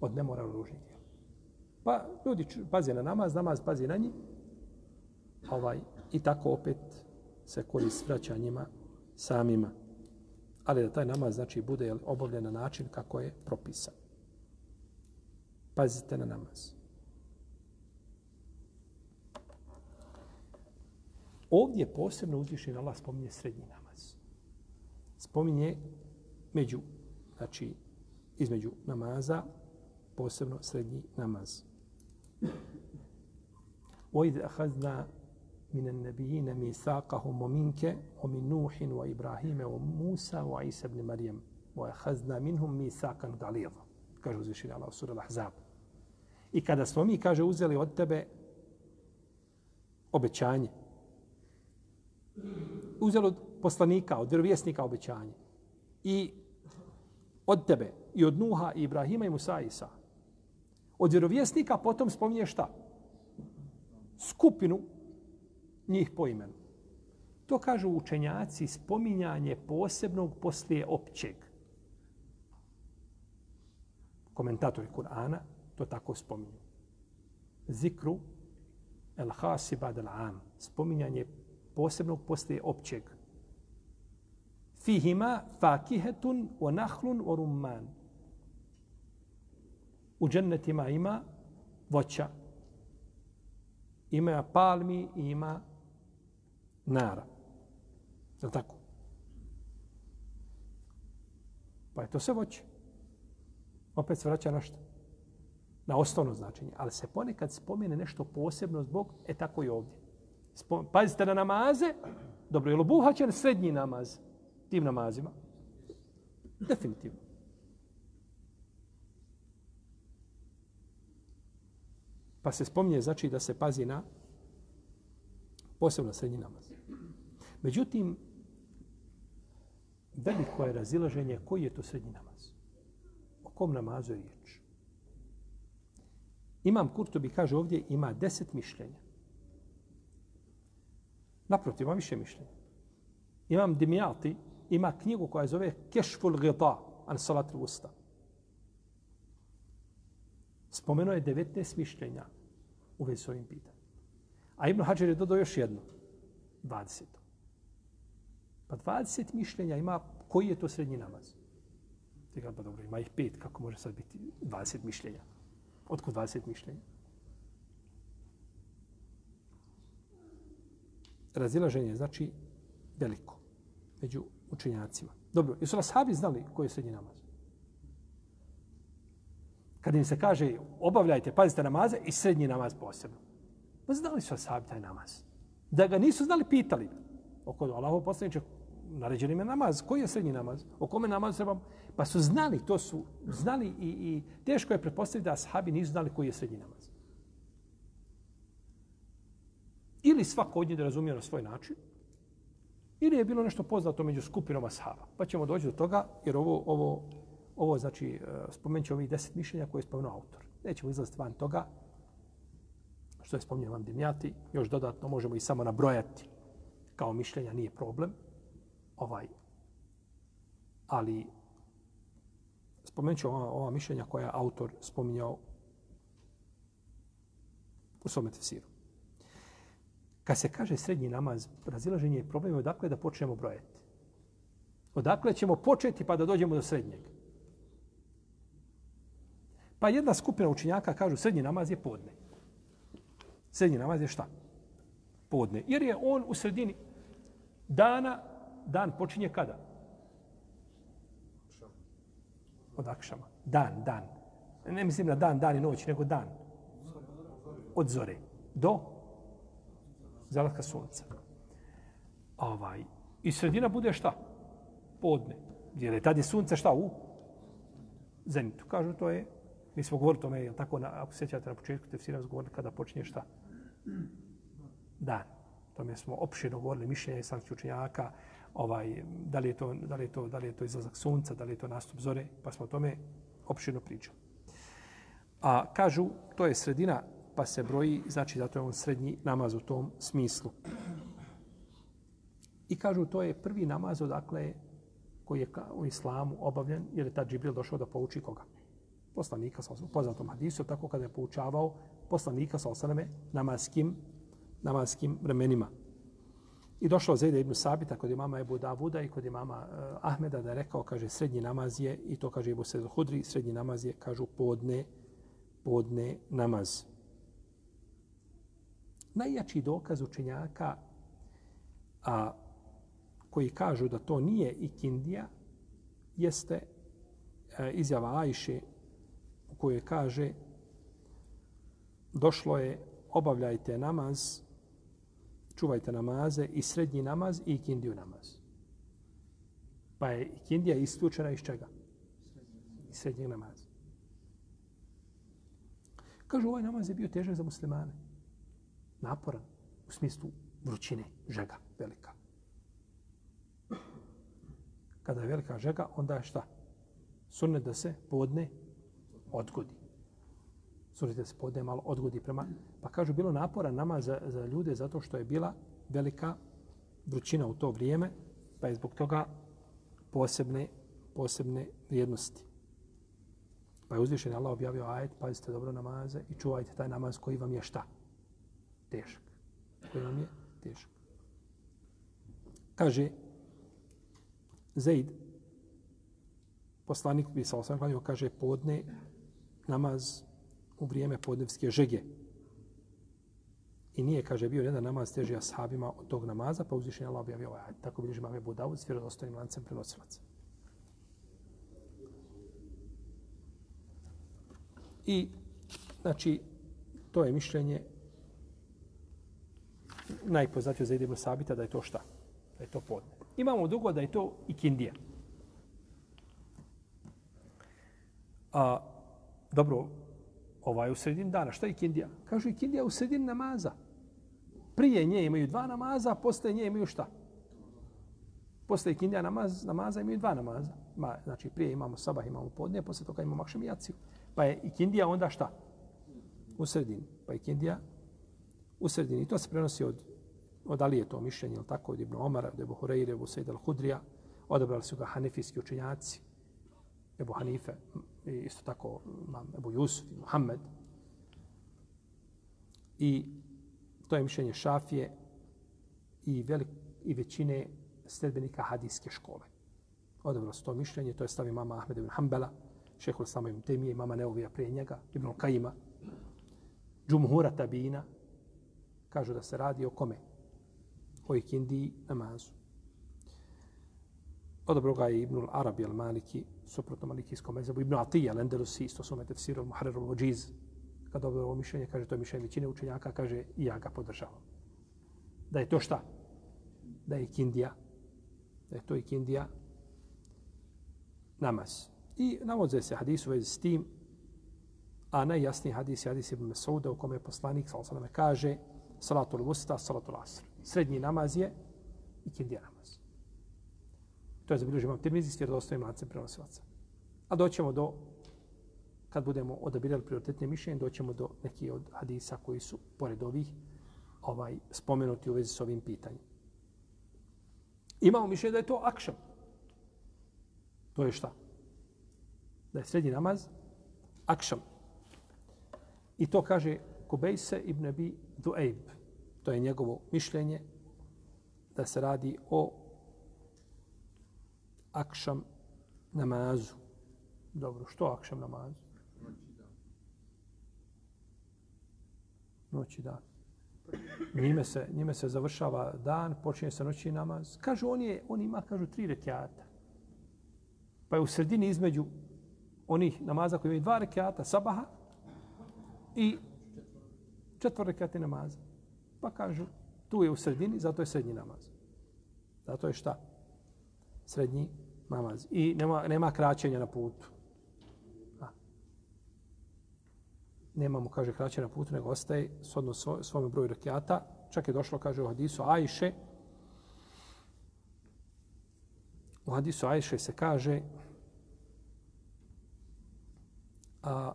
Od nemora ružnih djela. Pa ljudi paze na namaz, namaz pazi na njih, ovaj, i tako opet se korist vraća njima samima. Ali da taj namaz znači bude obavljen na način kako je propisan. Pazite na namaz. Ovdje posebno uzvišen Allah spominje srednji namaz. Spominje među, znači, između namaza, posebno srednji namaz. وَإِذْ أَخَذْنَا مِنَ النَّبِيِّينَ مِيثَاقَهُمْ وَمِنْكَ وَمِنْ نُوحٍ وَإِبْرَاهِيمَ وَمُوسَى وَعِيسَى ابْنِ مَرْيَمَ وَأَخَذْنَا مِنْهُمْ مِيثَاقًا غَلِيظًا كَجُوا زِشِرِ عَلَى سُورَ الْأَحْزَابِ I kada smo mi, kaže, uzeli od tebe obećanje. Uzeli od poslanika, od vjerovjesnika obećanje. I od tebe, i od Nuha, i Ibrahima, i Musa, i Isa Od vjerovjesnika potom spominje šta? Skupinu njih po imenu. To kažu učenjaci spominjanje posebnog poslije općeg. Komentatori Kur'ana to tako spominju. Zikru el hasibad el am. Spominjanje posebnog poslije općeg. Fihima fakihetun wa nahlun wa rumman. U džennetima ima voća. Ima palmi i ima nara. Je tako? Pa je to sve voće. Opet se vraća na što? Na osnovno značenje. Ali se ponekad spomene nešto posebno zbog, e tako i ovdje. Spom Pazite na namaze. Dobro, je li obuhaćen srednji namaz tim namazima? Definitivno. Pa se spominje, znači, da se pazi na posebno srednji namaz. Međutim, veliko je razilaženje koji je to srednji namaz. O kom namazu je riječ? Imam Kurtobi kaže ovdje ima deset mišljenja. Naprotiv, ima više mišljenja. Imam Dimijati, ima knjigu koja zove Kešful Gita, an salat usta. Spomeno je 19 mišljenja u vezi s ovim pitanjem. A Ibn Hajar je dodao još jedno, 20. Pa 20 mišljenja ima koji je to srednji namaz. Ti pa dobro, ima ih pet, kako može sad biti 20 mišljenja? Otkud 20 mišljenja? Razilaženje znači veliko među učenjacima. Dobro, jesu nas sahabi znali koji je srednji namaz? Kad im se kaže obavljajte, pazite namaze i srednji namaz posebno. Pa znali su sahabi taj namaz. Da ga nisu znali, pitali. Oko Allahov poslaniče, naređeni me namaz. Koji je srednji namaz? O kome namaz trebam? Pa su znali, to su znali i, i teško je pretpostaviti da sahabi nisu znali koji je srednji namaz. Ili svako od njih da razumije na svoj način, ili je bilo nešto poznato među skupinom ashaba. Pa ćemo doći do toga, jer ovo, ovo, ovo znači, e, spomenut ovih deset mišljenja koje je spomenuo autor. Nećemo izlaziti van toga, što je spomenuo vam Dimjati, još dodatno možemo i samo nabrojati kao mišljenja, nije problem. Ovaj, ali spomenut ću ova, ova mišljenja koja je autor spominjao u svome tefsiru. Kad se kaže srednji namaz, razilaženje je problem odakle da počnemo brojati. Odakle ćemo početi pa da dođemo do srednjeg. Pa jedna skupina učinjaka kažu srednji namaz je podne. Srednji namaz je šta? Podne. Jer je on u sredini dana, dan počinje kada? Od akšama. Dan, dan. Ne mislim na dan, dan i noć, nego dan. Od zore. Do zalaska sunca. Ovaj. I sredina bude šta? Podne. Jer je tad je sunce šta u? Zenitu. Kažu to je, mi smo govorili tome, je tako, na, ako sećate na početku, tefsira, svi govorili kada počinje šta? Dan. Tome smo opširno govorili mišljenje islamskih učenjaka, ovaj, da, li je to, da, li je to, da li je to izlazak sunca, da li je to nastup zore, pa smo o tome opširno pričali. A kažu, to je sredina pa se broji, znači zato je on srednji namaz u tom smislu. I kažu to je prvi namaz odakle koji je u islamu obavljen, jer je ta Džibril došao da pouči koga? Poslanika sa osvrame, poznatom hadisu, tako kada je poučavao poslanika sa osaleme namaskim, namaskim vremenima. I došlo Zejda ibn Sabita kod imama Ebu Davuda i kod imama uh, Ahmeda da je rekao, kaže, srednji namaz je, i to kaže Ebu Sezu Hudri, srednji namaz je, kažu, podne, podne namaz. Najjači dokaz učenjaka a, koji kažu da to nije ikindija jeste a, e, izjava Ajše koje kojoj kaže došlo je obavljajte namaz čuvajte namaze i srednji namaz i ikindiju namaz. Pa je ikindija isključena iz čega? Iz srednjeg namaza. Kažu, ovaj namaz je bio težak za muslimane. Naporan. U smislu vrućine, žega, velika. Kada je velika žega, onda je šta? Sunnet da se podne odgodi. Sunnet se podne malo odgodi prema Pa kažu, bilo napora nama za, za ljude zato što je bila velika vrućina u to vrijeme, pa je zbog toga posebne, posebne vrijednosti. Pa je uzvišen Allah objavio ajet, pazite dobro namaze i čuvajte taj namaz koji vam je šta? Težak. Koji vam je težak. Kaže Zaid, poslanik bi sa osam kaže podne namaz u vrijeme podnevske žege. I nije, kaže, bio jedan namaz teži ashabima od tog namaza, pa uzvišen Allah objavio ovaj ajed. Tako bilježi mame Budavud s vjerodostojnim lancem prenosilaca. I, znači, to je mišljenje najpoznatije za Ibn Sabita da je to šta? Da je to podne. Imamo dugo da je to i kindija. A, dobro, ovaj u sredini dana. Šta je kindija? Kažu ikindija kindija u sredini namaza prije nje imaju dva namaza, posle nje imaju šta? Posle ikindija namaz, namaza imaju dva namaza. Ma, znači, prije imamo sabah, imamo podne, posle toga imamo makšem i jaciju. Pa je ikindija onda šta? U sredini. Pa je ikindija u sredini. I to se prenosi od, od Alije to mišljenje, ili tako, od Ibn Omara, od Ebu Hureyre, Ebu Sejda al-Hudrija. Odabrali su ga hanefijski učenjaci. Ebu Hanife, isto tako, Ebu Jusuf, Muhammed. I To je mišljenje Šafije i, velik, i većine sledbenika hadijske škole. Odobro se to mišljenje, to je stavi mama Ahmed ibn Hanbala, šeho Islama ibn Temije, mama Neovija prije njega, ibn Kajima, Džumhura Tabina, kažu da se radi o kome? O ikindiji namazu. Odobro ga je Ibnul Arabi al-Maliki, suprotno malikijskom mezebu, Ibn Atija Lendelusi, isto su me Muharrer al-Vođiz, kad dobro ovo mišljenje, kaže to je mišljenje većine učenjaka, kaže i ja ga podržavam. Da je to šta? Da je kindija. Da je to i kindija namaz. I navodze se hadis u vezi s tim, a najjasniji hadis je hadis Ibn Mesouda u kome je poslanik, sal salame, kaže salatul vusta, salatul asr. Srednji namaz je i kindija namaz. To je zabilježio imam tirmizi s vjerodostojim lancem prenosilaca. A doćemo do kad budemo odabirali prioritetne mišljenje, doćemo do nekih od hadisa koji su, pored ovih, ovaj, spomenuti u vezi s ovim pitanjem. Imamo mišljenje da je to akšam. To je šta? Da je srednji namaz akšam. I to kaže Kubejse ibn Abi Duaib. To je njegovo mišljenje da se radi o akšam namazu. Dobro, što akšam namazu? noći dan. Njime se, njime se završava dan, počinje se noći namaz. Kažu, on, je, on ima, kažu, tri rekiata. Pa je u sredini između onih namaza koji imaju dva rekiata sabaha i četvr rekiata namaza. Pa kažu, tu je u sredini, zato je srednji namaz. Zato je šta? Srednji namaz. I nema, nema kraćenja na putu. A. nemamo, kaže, kraćenja na putu, nego ostaje shodno svome broju rekiata. Čak je došlo, kaže, u hadisu Ajše. U hadisu Ajše se kaže a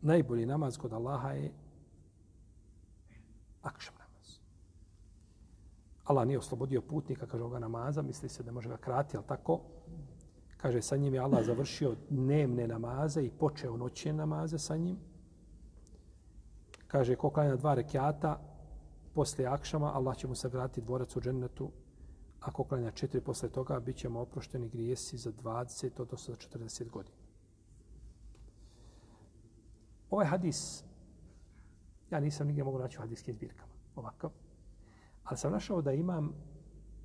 najbolji namaz kod Allaha je akšam namaz. Allah nije oslobodio putnika, kaže, ovoga namaza, misli se da može ga krati, ali tako, Kaže, sa njim je Allah završio dnevne namaze i počeo noćne namaze sa njim. Kaže, ko klanja dva rekiata, posle akšama, Allah će mu sagraditi dvorac u džennetu. Ako klanja četiri posle toga, bit ćemo oprošteni grijesi za 20, odnosno za 40 godina. Ovaj hadis, ja nisam nigdje mogu naći u hadiskim zbirkama, ovakav. Ali sam našao da imam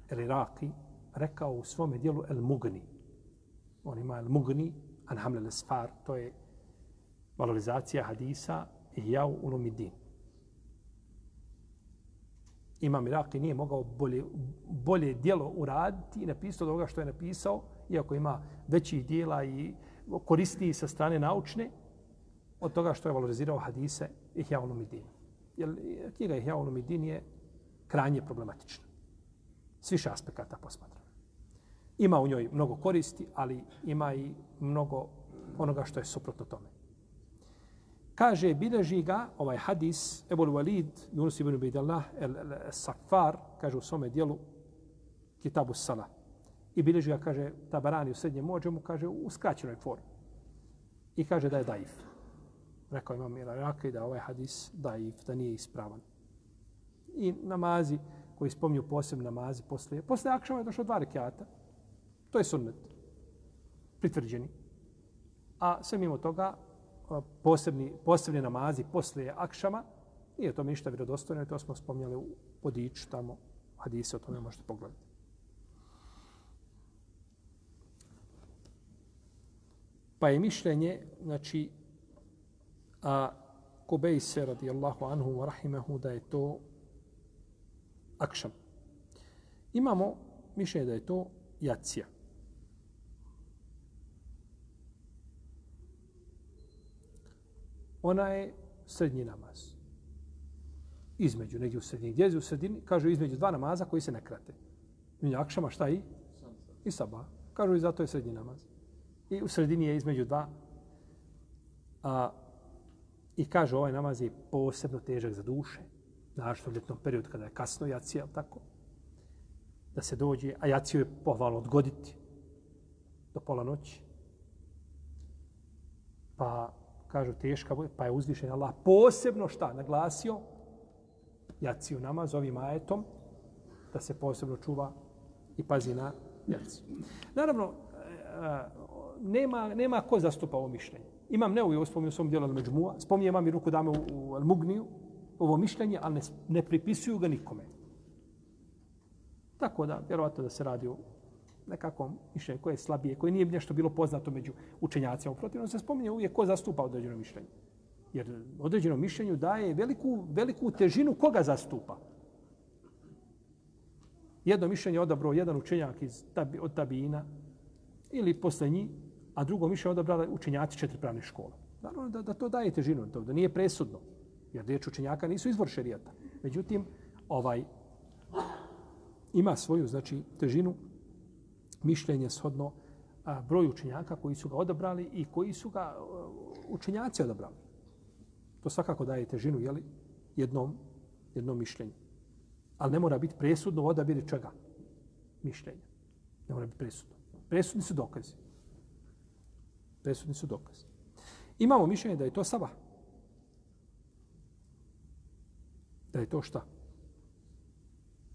El Iraqi rekao u svome dijelu El Mugni. On ima El Mugni, an hamle lesfar, to je valorizacija hadisa i jav ulumidin. Imam Iraqi nije mogao bolje, bolje dijelo uraditi i napisao toga što je napisao, iako ima većih dijela i koristi sa strane naučne, od toga što je valorizirao hadise Ihya Ulumidin. Jer knjiga Ihya Ulumidin je krajnje problematična. Sviše aspekata posmatra. Ima u njoj mnogo koristi, ali ima i mnogo onoga što je suprotno tome. Kaže, bileži ga ovaj hadis, Ebul Walid, Yunus ibn Bidallah, el, el, el, Safar, kaže u svome dijelu, Kitabu Sala. I bileži ga, kaže, Tabarani u srednjem mođemu, kaže, u skraćenoj formi. I kaže da je daif. Rekao imam Mira Raki da ovaj hadis daif, da nije ispravan. I namazi koji spomnju posebno namazi posle, posle akšama je došlo dva rekiata. To je sunnet. Pritvrđeni. A sve mimo toga, posebni, posebni namazi posle akšama, nije to ništa vjerodostojno, to smo spomnjali u podiču tamo, hadise, o tome možete pogledati. Pa je mišljenje, znači, a Kubejse radijallahu anhu wa rahimahu da je to akšam. Imamo mišljenje da je to jacija. Ona je srednji namaz. Između, negdje u sredini. Gdje je u sredini? Kažu između dva namaza koji se ne krate. Između akšama šta i? I saba. Kažu i zato je srednji namaz. I u sredini je između dva. A, I kažu ovaj namaz je posebno težak za duše. Znaš, u ljetnom periodu kada je kasno jacija, tako? Da se dođe, a jaciju je pohvalno odgoditi do pola noći. Pa kažu teška bolest, pa je uzvišen Allah posebno šta naglasio jaciju namaz ovim ajetom da se posebno čuva i pazi na jaciju. Naravno, e, e, nema, nema ko zastupa ovo mišljenje. Imam ne uvijek u svom dijelu Međmua, spominje imam i ruku dame u, u Al-Mugniju, ovo mišljenje, ali ne, ne pripisuju ga nikome. Tako da, vjerovatno da se radi o nekako mišljenje koje je slabije, koje nije nešto bilo poznato među učenjacima. Protivno se spominje uvijek ko zastupa određeno mišljenje. Jer određeno mišljenju daje veliku, veliku težinu koga zastupa. Jedno mišljenje odabrao jedan učenjak iz tabi, od tabina ili posle njih, a drugo mišljenje odabrala učenjaci četiri pravne škole. Naravno da, da to daje težinu, to, da nije presudno. Jer riječ učenjaka nisu izvor šerijata. Međutim, ovaj ima svoju znači težinu mišljenje shodno broju broj učenjaka koji su ga odabrali i koji su ga učenjaci odabrali. To svakako daje težinu jeli, jednom, jednom mišljenju. Ali ne mora biti presudno odabiri čega? Mišljenja. Ne mora biti presudno. Presudni su dokazi. Presudni su dokazi. Imamo mišljenje da je to sabah. Da je to šta?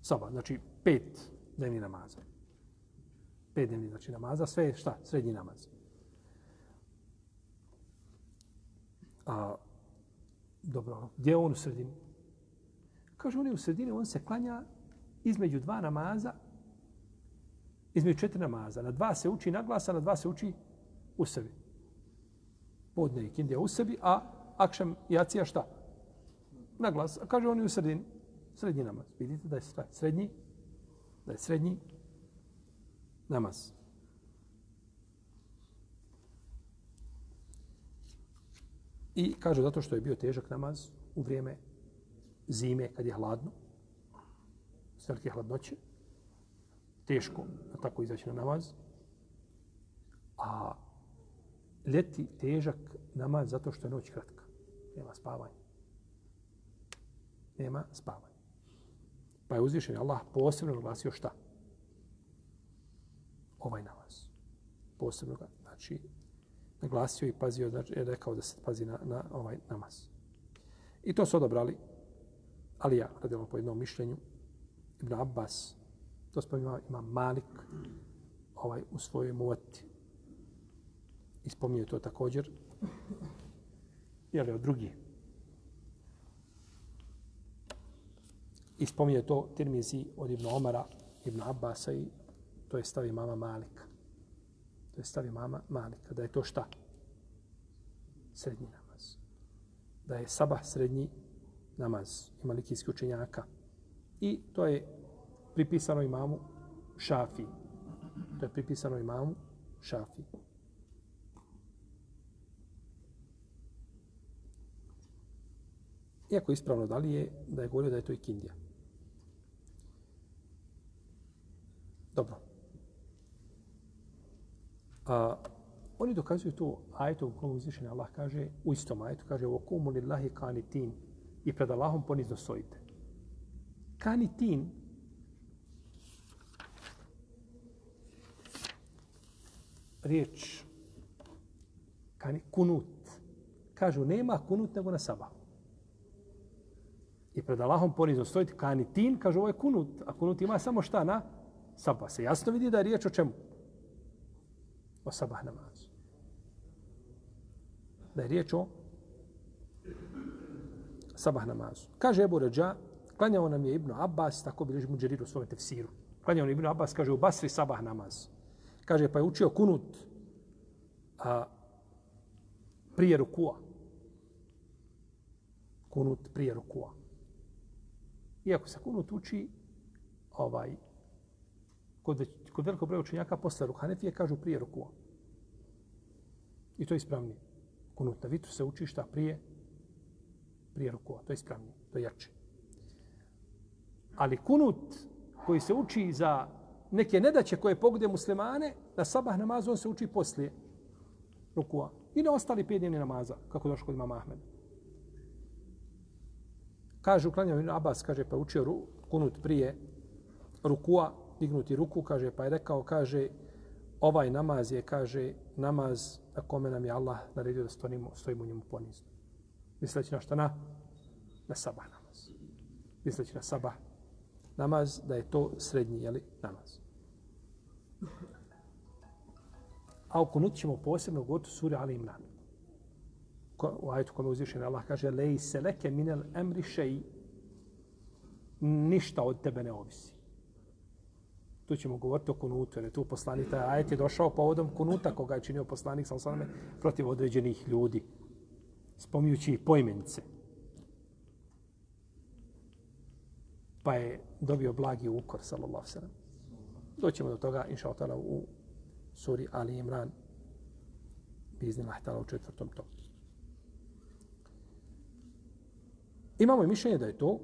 Sabah. Znači pet dnevni namaza pet dnevni znači namaza, sve je šta? Srednji namaz. A, dobro, gdje je on u sredini? Kaže, on je u sredini, on se klanja između dva namaza, između četiri namaza. Na dva se uči naglasa, na dva se uči u sebi. Podne i kindija u sebi, a akšam i acija šta? Naglas. Kaže, on je u sredini. Srednji namaz. Vidite da je srednji, da je srednji namaz. I kažu zato što je bio težak namaz u vrijeme zime kad je hladno, s velike hladnoće, teško na tako izaći na namaz. A ljeti težak namaz zato što je noć kratka. Nema spavanja. Nema spavanja. Pa je uzvišen Allah posebno naglasio šta? Ovaj namaz. posebno ga, znači, naglasio i pazio, znači, je rekao da se pazi na, na ovaj namaz. I to su odabrali, ali ja, radilo po jednom mišljenju, Ibn Abbas, to spominjava, ima Malik ovaj, u svojoj muvati. I spominje to također, je li od drugi. I spominje to Tirmizi od Ibn Omara, Ibn Abbasa i to je stavi mama Malika. To je stavi mama Malika. Da je to šta? Srednji namaz. Da je sabah srednji namaz. i malikijski učenjaka. I to je pripisano imamu Šafi. To je pripisano imamu Šafi. Iako ispravno da li je da je govorio da je to i Kindija. Dobro. A, oni dokazuju to ajetom u kojem uzvišen Allah kaže, u istom ajetu kaže, o kumu lillahi kanitin i pred Allahom ponizno stojite. Kanitin riječ kani, kunut. Kažu, nema kunut nego na sabahu. I pred Allahom ponizno stojiti kanitin, kaže, ovo je kunut. A kunut ima samo šta na sabah. Se jasno vidi da je riječ o čemu? O sabah namazu. Da je riječ o sabah namazu. Kaže Ebu Ređa, klanjao nam je Ibnu Abbas, tako bi mu u svome tefsiru. Klanjao nam Ibnu Abbas, kaže u Basri sabah namaz. Kaže, pa je učio kunut a, prije rukua. Kunut prije rukua. Iako se kunut uči ovaj, kod, kod velikog broja učenjaka posle Ruhanefije kažu prije rukua. I to je ispravnije. Kunut na vitru se uči šta prije prije rukua. To je ispravnije. To je jače. Ali kunut koji se uči za neke nedaće koje pogode muslimane, na sabah namazu on se uči poslije rukua. I na ostali pet dnevni namaza, kako došlo kod imama Ahmeda. Kaže, uklanjam Abbas, kaže, pa učio kunut prije rukua, dignuti ruku, kaže, pa je rekao, kaže, ovaj namaz je, kaže, namaz na kome nam je Allah naredio da stojimo, stojimo njemu ponizno. Misleći na šta na? Na sabah namaz. Misleći na sabah namaz, da je to srednji, jeli, namaz. A u kunut ćemo posebno gotu suri Ali Imran. Ko, u ajetu kome uzvišen Allah kaže Lej se leke minel emri šeji ništa od tebe ne ovisi tu ćemo govoriti o kunutu, jer je tu poslanik, taj ajet je došao povodom kunuta koga je činio poslanik, sa osaname, protiv određenih ljudi, spominjući ih pojmenice. Pa je dobio blagi ukor, sallallahu sallam. Doćemo do toga, inša otala, u suri Ali Imran, bizni lahtala u četvrtom tomu. Imamo i mišljenje da je to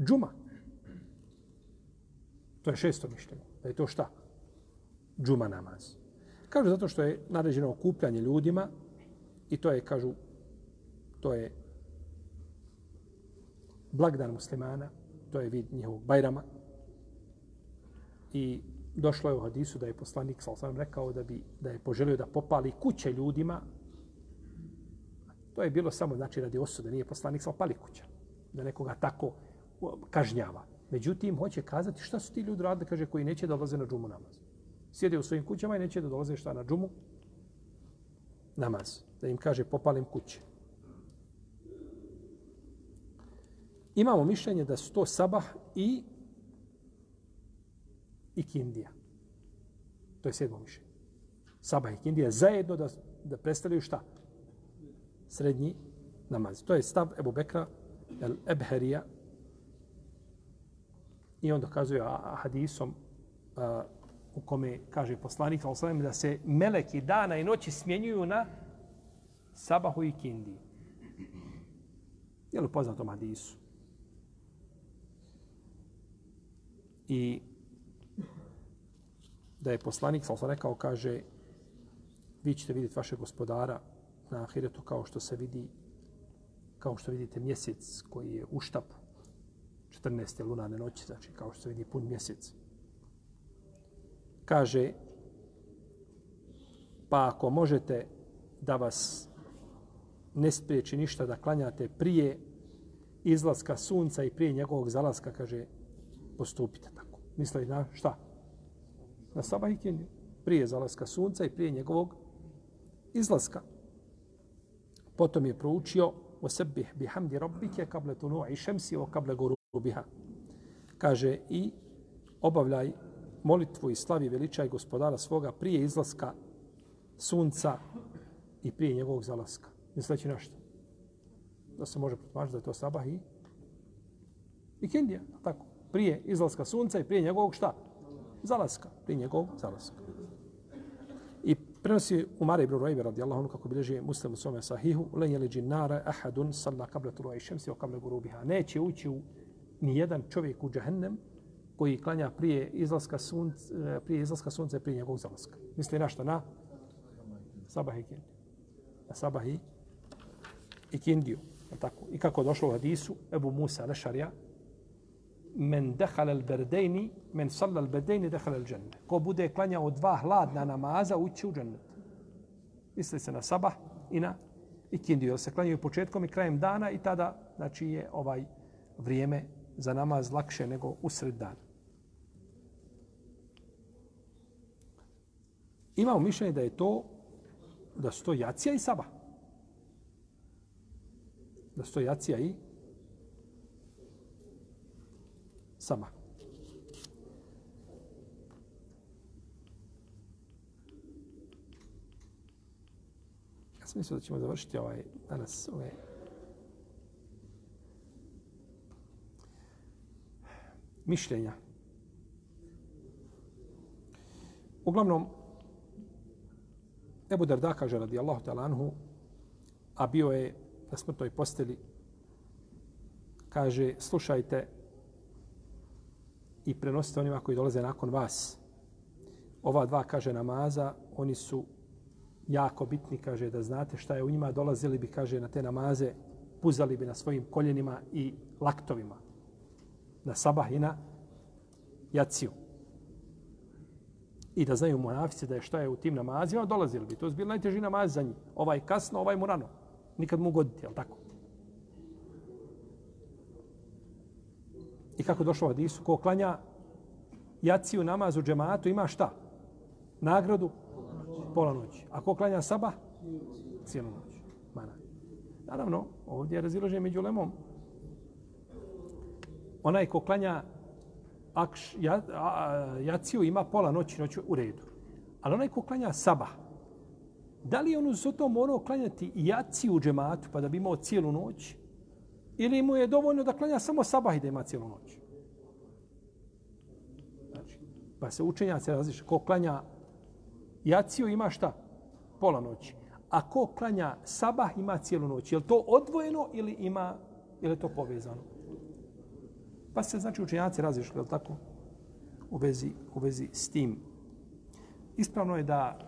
džuma. To je šesto mišljenje. Da je to šta? Džuma namaz. Kažu zato što je naređeno okupljanje ljudima i to je, kažu, to je blagdan muslimana, to je vid njihovog bajrama. I došlo je u hadisu da je poslanik sa osam rekao da bi da je poželio da popali kuće ljudima. To je bilo samo znači radi osude, nije poslanik sa opali kuća. Da nekoga tako kažnjava. Međutim, hoće kazati šta su ti ljudi radili, kaže, koji neće da dolaze na džumu namaz. Sjede u svojim kućama i neće da dolaze šta na džumu namaz. Da im kaže, popalim kuće. Imamo mišljenje da su to sabah i i kindija. To je sedmo mišljenje. Sabah i kindija zajedno da, da predstavljaju šta? Srednji namaz. To je stav Ebu Bekra, el Ebherija, I on dokazuje hadisom a, u kome kaže poslanik sallallahu da se meleki dana i noći smjenjuju na sabahu i kindi. Je li poznatom hadisu? I da je poslanik sallallahu rekao kaže vi ćete vidjeti vašeg gospodara na ahiretu kao što se vidi kao što vidite mjesec koji je u štapu 14. lunane noći, znači kao što se vidi pun mjesec. Kaže, Pa ako možete da vas ne spriječi ništa da klanjate prije izlaska sunca i prije njegovog zalaska, kaže, postupite tako. Misle na šta? Na sabah i kindiju. Prije zalaska sunca i prije njegovog izlaska. Potom je proučio o sebi bihamdi rabbike kable tunu i biha. Kaže i obavljaj molitvu i slavi veličaj gospodara svoga prije izlaska sunca i prije njegovog zalaska. Misleći na što? Da se može protumačiti da je to sabah i i tako. Prije izlaska sunca i prije njegovog šta? Zalaska. Prije njegovog zalaska. I prenosi Umar ibn Rujbe radijallahu anhu kako bilježi muslim u svome sahihu len je ahadun salla kabla turu i šemsi o kabla gurubiha. Neće ući u ni jedan čovjek u džahennem koji klanja prije izlaska sunca, e, prije izlaska sunca prije njegovog zalaska. Misli na što? Na sabah i kindiju. Na sabah i ikindiju. Tako. I kako došlo u hadisu, Ebu Musa Lešarja, men dehal al berdejni, men salla al berdejni dehal al dženne. Ko bude klanjao dva hladna namaza, ući u džennet. Misli se na sabah i na ikindiju. Jer se klanjaju početkom i krajem dana i tada znači je ovaj vrijeme za namaz lakše nego usred dana. Imamo mišljenje da je to da su to jacija i saba. da stoji jacija i sama. Ja sam mislio da ćemo završiti ovaj danas ove mišljenja. Uglavnom, Ebu Darda kaže radijallahu ta'ala anhu, a bio je na smrtnoj posteli, kaže, slušajte i prenosite onima koji dolaze nakon vas. Ova dva, kaže, namaza, oni su jako bitni, kaže, da znate šta je u njima, dolazili bi, kaže, na te namaze, puzali bi na svojim koljenima i laktovima. Na sabah i na jaciju. I da znaju monafice da je šta je u tim namazima, dolazili bi. To je bilo najteži namaz za njih. Ovaj kasno, ovaj mu rano nikad mu ugoditi, jel tako? I kako došlo od Isu, ko klanja jaciju namazu džematu ima šta? Nagradu? Pola noći. A ko klanja saba? Cijelu noć. Mana. Naravno, ovdje je raziložen među lemom. Onaj ko klanja akš, ja, a, jaciju ima pola noći, noću u redu. Ali onaj ko klanja sabah, da li on uz to morao klanjati jaciju u džematu pa da bi imao cijelu noć? Ili mu je dovoljno da klanja samo sabah i da ima cijelu noć? Znači, pa se učenjaci različe. Ko klanja jaciju ima šta? Pola noći. A ko klanja sabah ima cijelu noć. Je to odvojeno ili ima ili je to povezano? Pa se znači učenjaci razišli, je tako? U vezi, u vezi s tim. Ispravno je da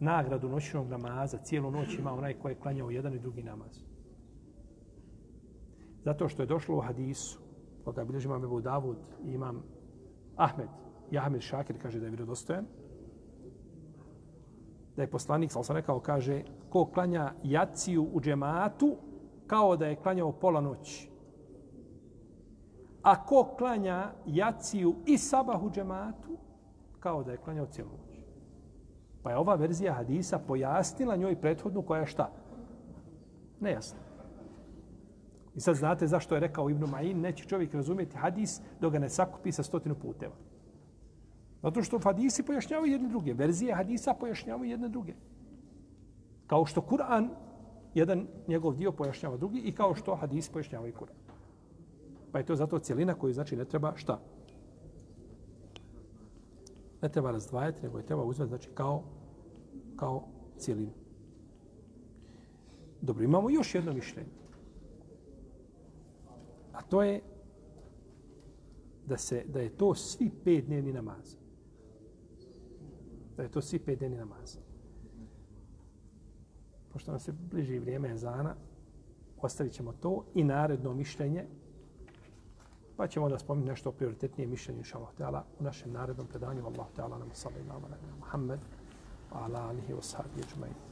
nagradu noćnog namaza, cijelu noć ima onaj koji je klanjao jedan i drugi namaz. Zato što je došlo u hadisu, koga bilježi imam Ebu Davud i imam Ahmed, i Ahmed Šakir kaže da je vjerodostojan, da je poslanik, sal sam rekao, kaže, ko klanja jaciju u džematu, kao da je klanjao pola noći. A ko klanja jaciju i sabahu džematu, kao da je klanjao cijelu noć. Pa je ova verzija hadisa pojasnila njoj prethodnu koja je šta? Nejasna. I sad znate zašto je rekao Ibn Ma'in, neće čovjek razumjeti hadis dok ga ne sakupi sa stotinu puteva. Zato što hadisi pojašnjavaju jedne druge. Verzije hadisa pojašnjavaju jedne druge. Kao što Kur'an, jedan njegov dio pojašnjava drugi i kao što hadis pojašnjava i Kur'an. Pa je to zato cijelina koju znači ne treba šta? ne treba razdvajati, nego je treba uzeti znači, kao, kao cijelinu. Dobro, imamo još jedno mišljenje. A to je da, se, da je to svi pet dnevni namaz. Da je to svi pet dnevni namaz. Pošto nam se bliži vrijeme ezana, ostavit ćemo to i naredno mišljenje Pa ćemo da spomenuti nešto o prioritetnijem mišljenju inša Allah u našem narednom predanju. Allah ta'ala nam salli nama na Muhammed ala alihi wa sahbihi ajma'in.